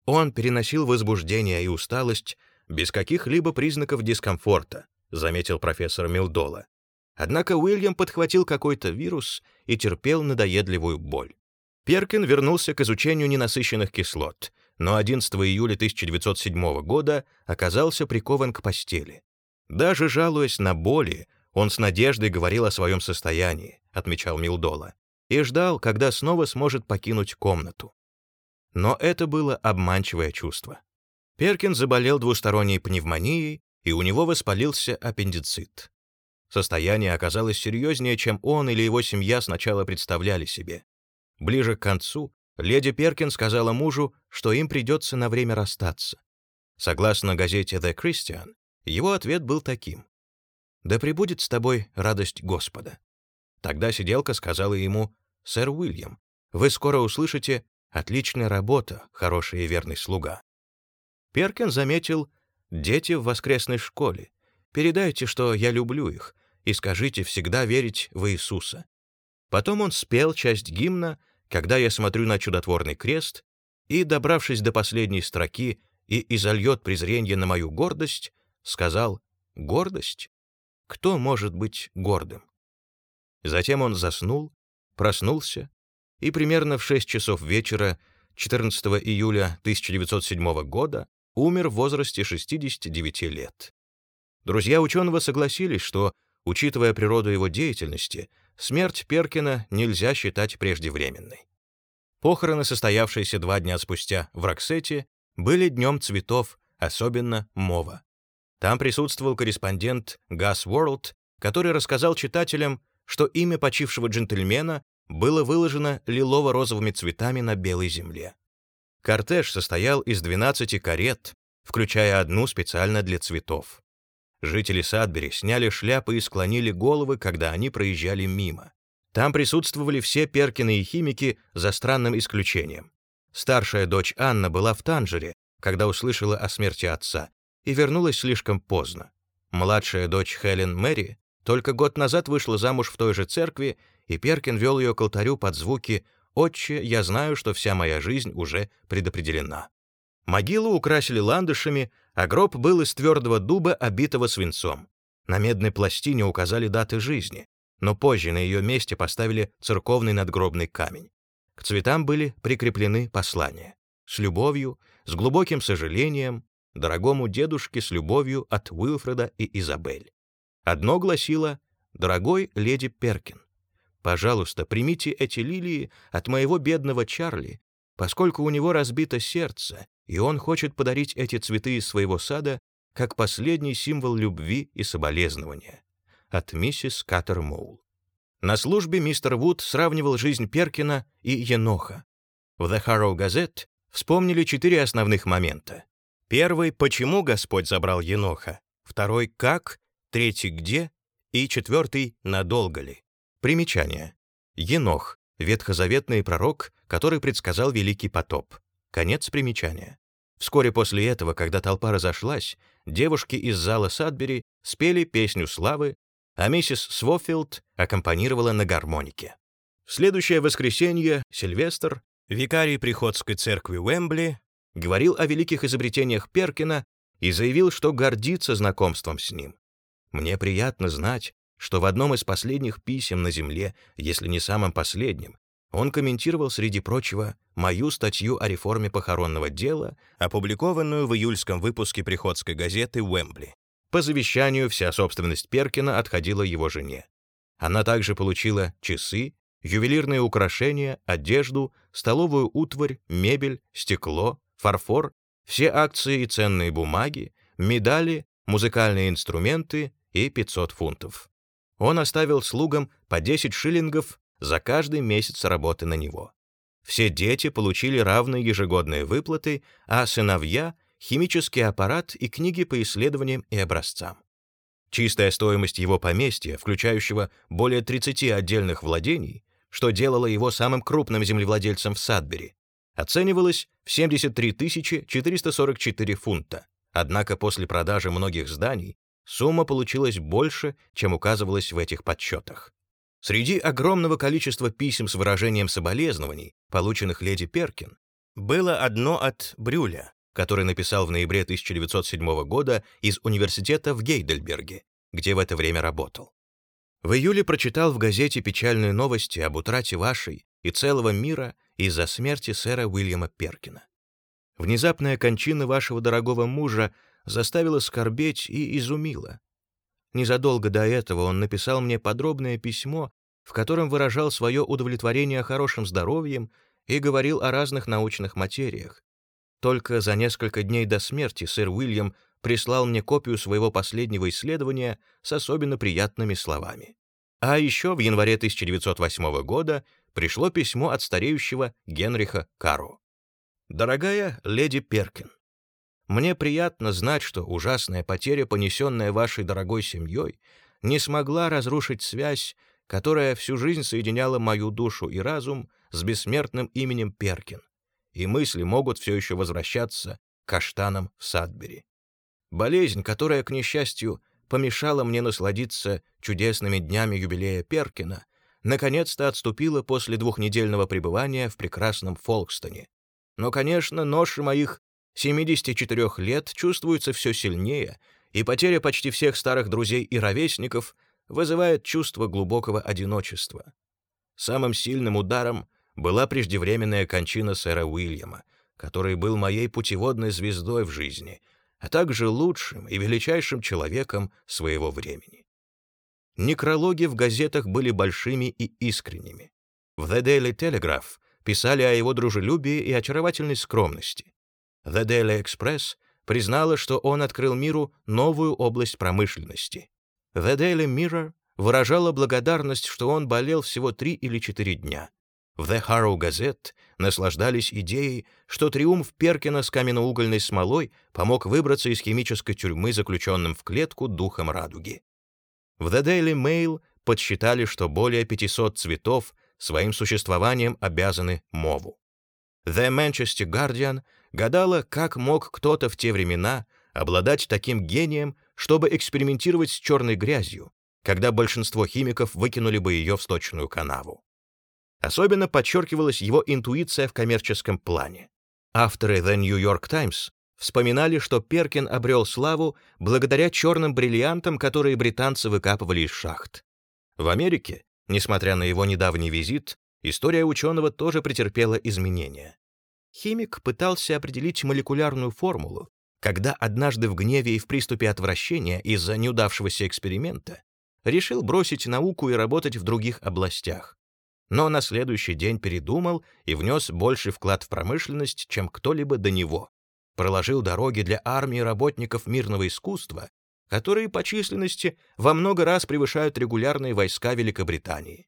Он переносил возбуждение и усталость без каких-либо признаков дискомфорта, заметил профессор Милдола. Однако Уильям подхватил какой-то вирус и терпел надоедливую боль. Перкин вернулся к изучению ненасыщенных кислот, но 11 июля 1907 года оказался прикован к постели. Даже жалуясь на боли, он с надеждой говорил о своем состоянии, отмечал Милдола, и ждал, когда снова сможет покинуть комнату. Но это было обманчивое чувство. Перкин заболел двусторонней пневмонией, и у него воспалился аппендицит. Состояние оказалось серьезнее, чем он или его семья сначала представляли себе. Ближе к концу леди Перкин сказала мужу, что им придется на время расстаться. Согласно газете The Christian, его ответ был таким. «Да пребудет с тобой радость Господа». Тогда сиделка сказала ему, «Сэр Уильям, вы скоро услышите «Отличная работа, хороший и верный слуга». Перкин заметил, «Дети в воскресной школе. Передайте, что я люблю их, и скажите всегда верить в Иисуса». Потом он спел часть гимна «Когда я смотрю на чудотворный крест», и, добравшись до последней строки «И изольет презрение на мою гордость», сказал «Гордость? Кто может быть гордым?» Затем он заснул, проснулся и примерно в 6 часов вечера 14 июля 1907 года умер в возрасте 69 лет. Друзья ученого согласились, что Учитывая природу его деятельности, смерть Перкина нельзя считать преждевременной. Похороны, состоявшиеся два дня спустя в Роксете, были днем цветов, особенно мова. Там присутствовал корреспондент Гас Уорлд, который рассказал читателям, что имя почившего джентльмена было выложено лилово-розовыми цветами на белой земле. Кортеж состоял из 12 карет, включая одну специально для цветов. Жители Садбери сняли шляпы и склонили головы, когда они проезжали мимо. Там присутствовали все Перкины и химики, за странным исключением. Старшая дочь Анна была в Танжере, когда услышала о смерти отца, и вернулась слишком поздно. Младшая дочь Хелен Мэри только год назад вышла замуж в той же церкви, и Перкин вел ее к алтарю под звуки «Отче, я знаю, что вся моя жизнь уже предопределена». Могилу украсили ландышами, а гроб был из твердого дуба, обитого свинцом. На медной пластине указали даты жизни, но позже на ее месте поставили церковный надгробный камень. К цветам были прикреплены послания. С любовью, с глубоким сожалением, дорогому дедушке с любовью от Уилфреда и Изабель. Одно гласило «Дорогой леди Перкин, пожалуйста, примите эти лилии от моего бедного Чарли, поскольку у него разбито сердце, и он хочет подарить эти цветы из своего сада как последний символ любви и соболезнования. От миссис Каттермоул. На службе мистер Вуд сравнивал жизнь Перкина и Еноха. В The Harrow Gazette вспомнили четыре основных момента. Первый — почему Господь забрал Еноха. Второй — как. Третий — где. И четвертый — надолго ли. Примечание. Енох — ветхозаветный пророк, который предсказал Великий потоп. Конец примечания. Вскоре после этого, когда толпа разошлась, девушки из зала Садбери спели песню славы а миссис Свофилд аккомпанировала на гармонике. В следующее воскресенье Сильвестр, викарий приходской церкви Уэмбли, говорил о великих изобретениях Перкина и заявил, что гордится знакомством с ним. Мне приятно знать, что в одном из последних писем на Земле, если не самом последнем, он комментировал, среди прочего, мою статью о реформе похоронного дела, опубликованную в июльском выпуске приходской газеты «Уэмбли». По завещанию вся собственность Перкина отходила его жене. Она также получила часы, ювелирные украшения, одежду, столовую утварь, мебель, стекло, фарфор, все акции и ценные бумаги, медали, музыкальные инструменты и 500 фунтов. Он оставил слугам по 10 шиллингов за каждый месяц работы на него. Все дети получили равные ежегодные выплаты, а сыновья химический аппарат и книги по исследованиям и образцам. Чистая стоимость его поместья, включающего более 30 отдельных владений, что делало его самым крупным землевладельцем в Садбери, оценивалась в 73 444 фунта. Однако после продажи многих зданий сумма получилась больше, чем указывалось в этих подсчетах. Среди огромного количества писем с выражением соболезнований, полученных леди Перкин, было одно от Брюля, который написал в ноябре 1907 года из университета в Гейдельберге, где в это время работал. В июле прочитал в газете печальные новости об утрате вашей и целого мира из-за смерти сэра Уильяма Перкина. Внезапная кончина вашего дорогого мужа заставила скорбеть и изумила. Незадолго до этого он написал мне подробное письмо, в котором выражал свое удовлетворение хорошим здоровьем и говорил о разных научных материях, только за несколько дней до смерти сэр Уильям прислал мне копию своего последнего исследования с особенно приятными словами. А еще в январе 1908 года пришло письмо от стареющего Генриха Каро. «Дорогая леди Перкин, мне приятно знать, что ужасная потеря, понесенная вашей дорогой семьей, не смогла разрушить связь, которая всю жизнь соединяла мою душу и разум с бессмертным именем Перкин и мысли могут все еще возвращаться к каштанам в Садбери. Болезнь, которая, к несчастью, помешала мне насладиться чудесными днями юбилея Перкина, наконец-то отступила после двухнедельного пребывания в прекрасном Фолкстоне. Но, конечно, нож моих 74 лет чувствуется все сильнее, и потеря почти всех старых друзей и ровесников вызывает чувство глубокого одиночества. Самым сильным ударом была преждевременная кончина сэра Уильяма, который был моей путеводной звездой в жизни, а также лучшим и величайшим человеком своего времени. Некрологи в газетах были большими и искренними. В The Daily Telegraph писали о его дружелюбии и очаровательной скромности. The Daily Express признала, что он открыл миру новую область промышленности. The Daily Mirror выражала благодарность, что он болел всего три или четыре дня. В The Harrow Gazette наслаждались идеей, что триумф Перкина с каменноугольной смолой помог выбраться из химической тюрьмы, заключенным в клетку духом радуги. В The Daily Mail подсчитали, что более 500 цветов своим существованием обязаны мову. The Manchester Guardian гадала, как мог кто-то в те времена обладать таким гением, чтобы экспериментировать с черной грязью, когда большинство химиков выкинули бы ее в сточную канаву. Особенно подчеркивалась его интуиция в коммерческом плане. Авторы The New York Times вспоминали, что Перкин обрел славу благодаря черным бриллиантам, которые британцы выкапывали из шахт. В Америке, несмотря на его недавний визит, история ученого тоже претерпела изменения. Химик пытался определить молекулярную формулу, когда однажды в гневе и в приступе отвращения из-за неудавшегося эксперимента решил бросить науку и работать в других областях но на следующий день передумал и внес больший вклад в промышленность, чем кто-либо до него. Проложил дороги для армии работников мирного искусства, которые по численности во много раз превышают регулярные войска Великобритании.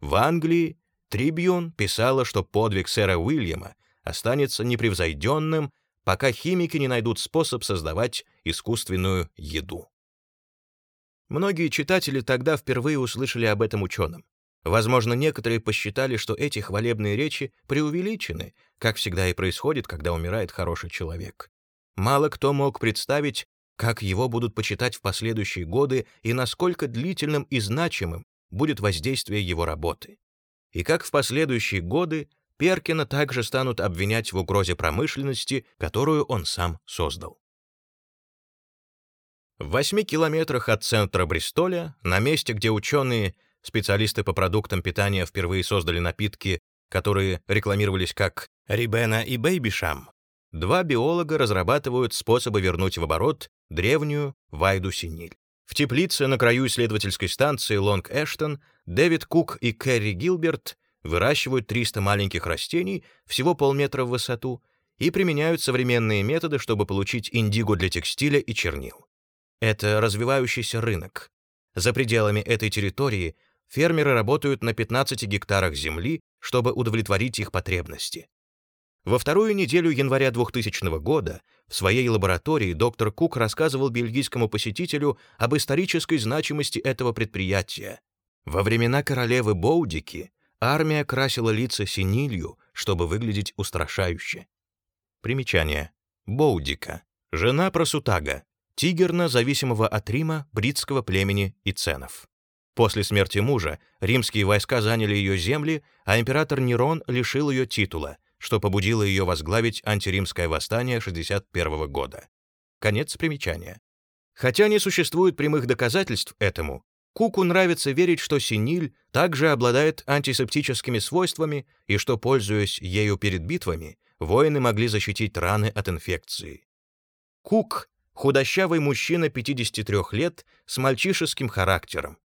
В Англии Трибьюн писала, что подвиг сэра Уильяма останется непревзойденным, пока химики не найдут способ создавать искусственную еду. Многие читатели тогда впервые услышали об этом ученом. Возможно, некоторые посчитали, что эти хвалебные речи преувеличены, как всегда и происходит, когда умирает хороший человек. Мало кто мог представить, как его будут почитать в последующие годы и насколько длительным и значимым будет воздействие его работы. И как в последующие годы Перкина также станут обвинять в угрозе промышленности, которую он сам создал. В восьми километрах от центра Бристоля, на месте, где ученые, специалисты по продуктам питания впервые создали напитки, которые рекламировались как Рибена и Бейбишам, два биолога разрабатывают способы вернуть в оборот древнюю вайду-синиль. В теплице на краю исследовательской станции Лонг-Эштон Дэвид Кук и Кэрри Гилберт выращивают 300 маленьких растений, всего полметра в высоту, и применяют современные методы, чтобы получить индиго для текстиля и чернил. Это развивающийся рынок. За пределами этой территории фермеры работают на 15 гектарах земли, чтобы удовлетворить их потребности. Во вторую неделю января 2000 года в своей лаборатории доктор Кук рассказывал бельгийскому посетителю об исторической значимости этого предприятия. Во времена королевы Боудики армия красила лица синилью, чтобы выглядеть устрашающе. Примечание. Боудика. Жена Просутага, Тигерна, зависимого от Рима, бритского племени и ценов. После смерти мужа римские войска заняли ее земли, а император Нерон лишил ее титула, что побудило ее возглавить антиримское восстание 61 года. Конец примечания. Хотя не существует прямых доказательств этому, Куку нравится верить, что синиль также обладает антисептическими свойствами и что, пользуясь ею перед битвами, воины могли защитить раны от инфекции. Кук худощавый мужчина 53 лет с мальчишеским характером.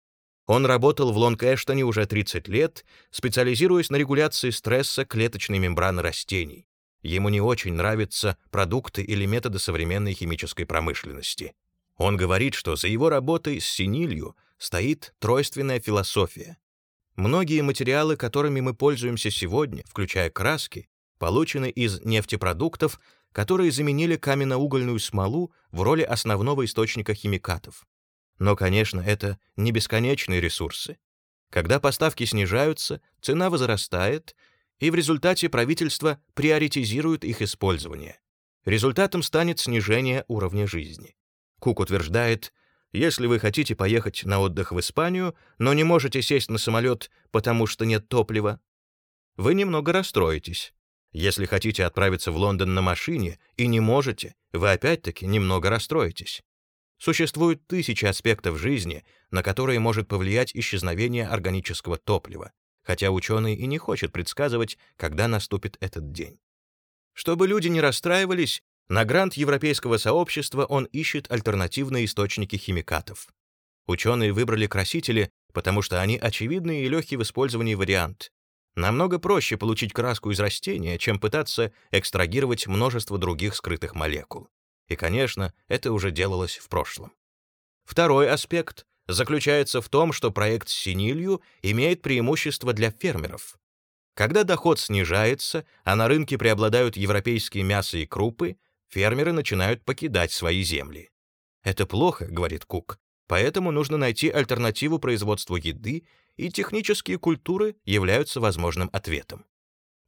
Он работал в Лонг-Эштоне уже 30 лет, специализируясь на регуляции стресса клеточной мембраны растений. Ему не очень нравятся продукты или методы современной химической промышленности. Он говорит, что за его работой с синилью стоит тройственная философия. Многие материалы, которыми мы пользуемся сегодня, включая краски, получены из нефтепродуктов, которые заменили каменно-угольную смолу в роли основного источника химикатов. Но, конечно, это не бесконечные ресурсы. Когда поставки снижаются, цена возрастает, и в результате правительство приоритизирует их использование. Результатом станет снижение уровня жизни. Кук утверждает, если вы хотите поехать на отдых в Испанию, но не можете сесть на самолет, потому что нет топлива, вы немного расстроитесь. Если хотите отправиться в Лондон на машине и не можете, вы опять-таки немного расстроитесь. Существует тысячи аспектов жизни, на которые может повлиять исчезновение органического топлива, хотя ученый и не хочет предсказывать, когда наступит этот день. Чтобы люди не расстраивались, на грант Европейского сообщества он ищет альтернативные источники химикатов. Ученые выбрали красители, потому что они очевидный и легкий в использовании вариант. Намного проще получить краску из растения, чем пытаться экстрагировать множество других скрытых молекул. И, конечно, это уже делалось в прошлом. Второй аспект заключается в том, что проект с синилью имеет преимущество для фермеров. Когда доход снижается, а на рынке преобладают европейские мясо и крупы, фермеры начинают покидать свои земли. «Это плохо», — говорит Кук, «поэтому нужно найти альтернативу производству еды и технические культуры являются возможным ответом.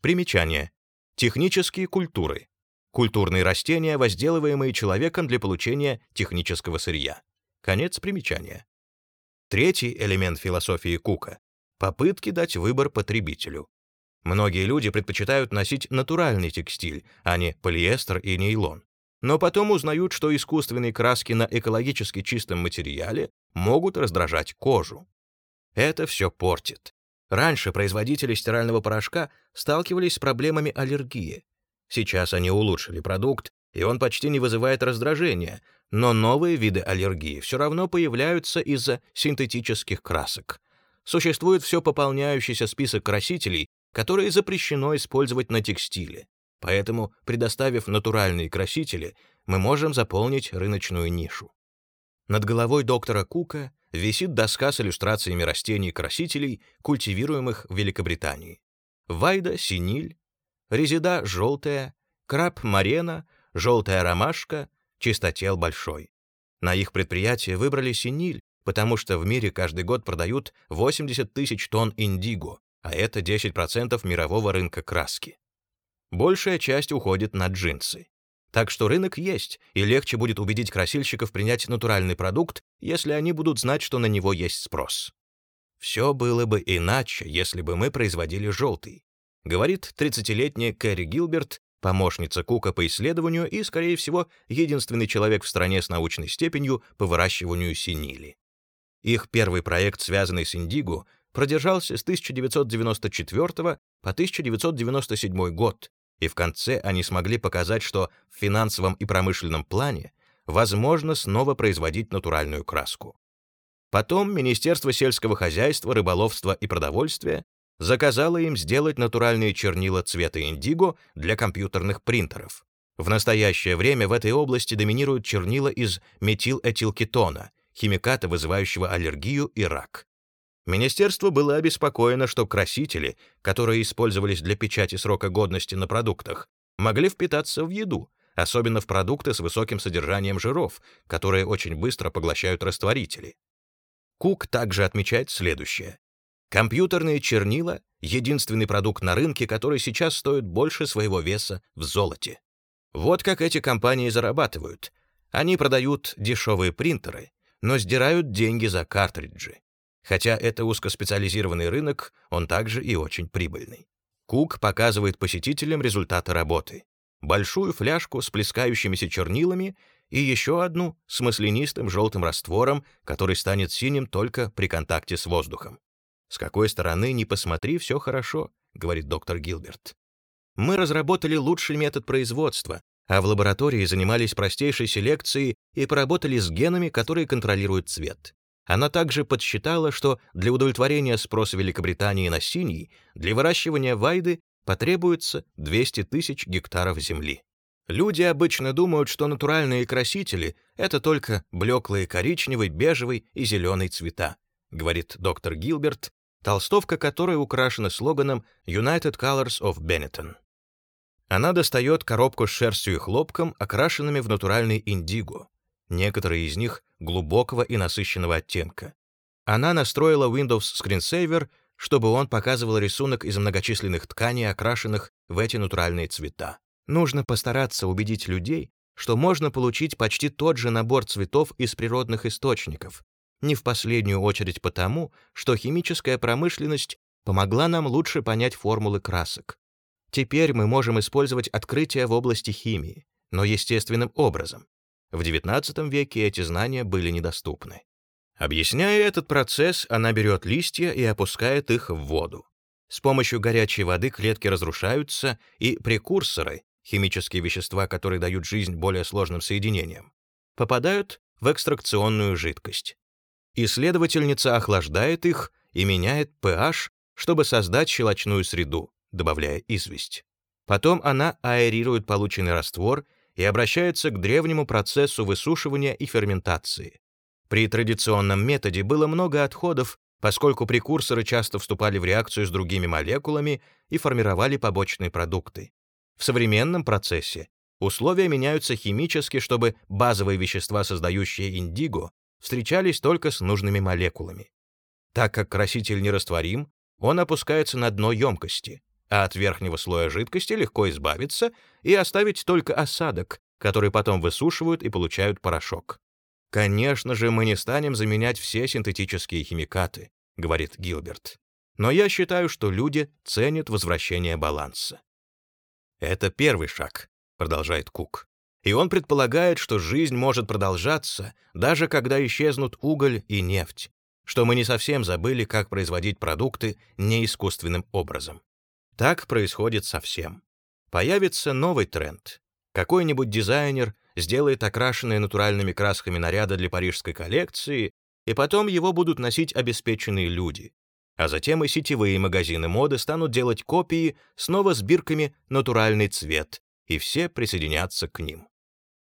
Примечание. Технические культуры. Культурные растения, возделываемые человеком для получения технического сырья. Конец примечания. Третий элемент философии Кука — попытки дать выбор потребителю. Многие люди предпочитают носить натуральный текстиль, а не полиэстер и нейлон. Но потом узнают, что искусственные краски на экологически чистом материале могут раздражать кожу. Это все портит. Раньше производители стирального порошка сталкивались с проблемами аллергии. Сейчас они улучшили продукт, и он почти не вызывает раздражения, но новые виды аллергии все равно появляются из-за синтетических красок. Существует все пополняющийся список красителей, которые запрещено использовать на текстиле. Поэтому, предоставив натуральные красители, мы можем заполнить рыночную нишу. Над головой доктора Кука висит доска с иллюстрациями растений красителей, культивируемых в Великобритании. Вайда — синиль, резида — желтая, краб — марена, желтая ромашка, чистотел большой. На их предприятие выбрали синиль, потому что в мире каждый год продают 80 тысяч тонн индиго, а это 10% мирового рынка краски. Большая часть уходит на джинсы. Так что рынок есть, и легче будет убедить красильщиков принять натуральный продукт, если они будут знать, что на него есть спрос. Все было бы иначе, если бы мы производили желтый, говорит 30-летняя Кэрри Гилберт, помощница Кука по исследованию и, скорее всего, единственный человек в стране с научной степенью по выращиванию синили. Их первый проект, связанный с индиго, продержался с 1994 по 1997 год, и в конце они смогли показать, что в финансовом и промышленном плане возможно снова производить натуральную краску. Потом Министерство сельского хозяйства, рыболовства и продовольствия заказало им сделать натуральные чернила цвета индиго для компьютерных принтеров. В настоящее время в этой области доминируют чернила из метилэтилкетона, химиката, вызывающего аллергию и рак. Министерство было обеспокоено, что красители, которые использовались для печати срока годности на продуктах, могли впитаться в еду, особенно в продукты с высоким содержанием жиров, которые очень быстро поглощают растворители. Кук также отмечает следующее. Компьютерные чернила — единственный продукт на рынке, который сейчас стоит больше своего веса в золоте. Вот как эти компании зарабатывают. Они продают дешевые принтеры, но сдирают деньги за картриджи. Хотя это узкоспециализированный рынок, он также и очень прибыльный. Кук показывает посетителям результаты работы. Большую фляжку с плескающимися чернилами и еще одну с маслянистым желтым раствором, который станет синим только при контакте с воздухом. «С какой стороны ни посмотри, все хорошо», — говорит доктор Гилберт. «Мы разработали лучший метод производства, а в лаборатории занимались простейшей селекцией и поработали с генами, которые контролируют цвет. Она также подсчитала, что для удовлетворения спроса Великобритании на синий, для выращивания вайды потребуется 200 тысяч гектаров земли. Люди обычно думают, что натуральные красители — это только блеклые коричневый, бежевый и зеленый цвета, говорит доктор Гилберт, толстовка которой украшена слоганом United Colors of Benetton. Она достает коробку с шерстью и хлопком, окрашенными в натуральный индиго. Некоторые из них глубокого и насыщенного оттенка. Она настроила Windows Screensaver, чтобы он показывал рисунок из многочисленных тканей, окрашенных в эти натуральные цвета. Нужно постараться убедить людей, что можно получить почти тот же набор цветов из природных источников, не в последнюю очередь потому, что химическая промышленность помогла нам лучше понять формулы красок. Теперь мы можем использовать открытия в области химии, но естественным образом, в XIX веке эти знания были недоступны. Объясняя этот процесс, она берет листья и опускает их в воду. С помощью горячей воды клетки разрушаются, и прекурсоры, химические вещества, которые дают жизнь более сложным соединениям, попадают в экстракционную жидкость. Исследовательница охлаждает их и меняет pH, чтобы создать щелочную среду, добавляя известь. Потом она аэрирует полученный раствор и обращается к древнему процессу высушивания и ферментации. При традиционном методе было много отходов, поскольку прекурсоры часто вступали в реакцию с другими молекулами и формировали побочные продукты. В современном процессе условия меняются химически, чтобы базовые вещества, создающие индиго, встречались только с нужными молекулами. Так как краситель нерастворим, он опускается на дно емкости, а от верхнего слоя жидкости легко избавиться и оставить только осадок, который потом высушивают и получают порошок. «Конечно же, мы не станем заменять все синтетические химикаты», — говорит Гилберт. «Но я считаю, что люди ценят возвращение баланса». «Это первый шаг», — продолжает Кук. И он предполагает, что жизнь может продолжаться, даже когда исчезнут уголь и нефть, что мы не совсем забыли, как производить продукты неискусственным образом. Так происходит со всем. Появится новый тренд. Какой-нибудь дизайнер сделает окрашенные натуральными красками наряды для парижской коллекции, и потом его будут носить обеспеченные люди. А затем и сетевые магазины моды станут делать копии снова с бирками «натуральный цвет», и все присоединятся к ним.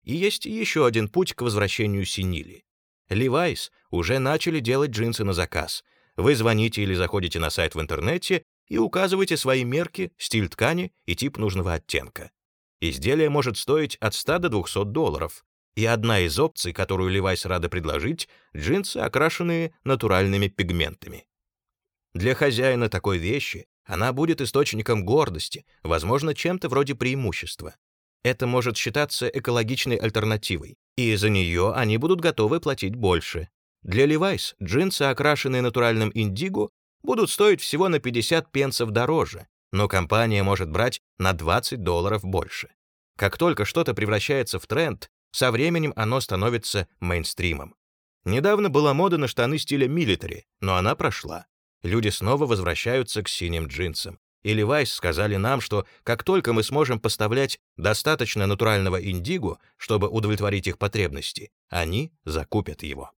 И есть еще один путь к возвращению синили. Levi's уже начали делать джинсы на заказ. Вы звоните или заходите на сайт в интернете и указываете свои мерки, стиль ткани и тип нужного оттенка. Изделие может стоить от 100 до 200 долларов. И одна из опций, которую Levi's рада предложить, джинсы, окрашенные натуральными пигментами. Для хозяина такой вещи она будет источником гордости, возможно, чем-то вроде преимущества. Это может считаться экологичной альтернативой, и за нее они будут готовы платить больше. Для Levi's джинсы, окрашенные натуральным индиго, будут стоить всего на 50 пенсов дороже, но компания может брать на 20 долларов больше. Как только что-то превращается в тренд, со временем оно становится мейнстримом. Недавно была мода на штаны стиля милитари, но она прошла. Люди снова возвращаются к синим джинсам. И Levi's сказали нам, что как только мы сможем поставлять достаточно натурального индиго, чтобы удовлетворить их потребности, они закупят его.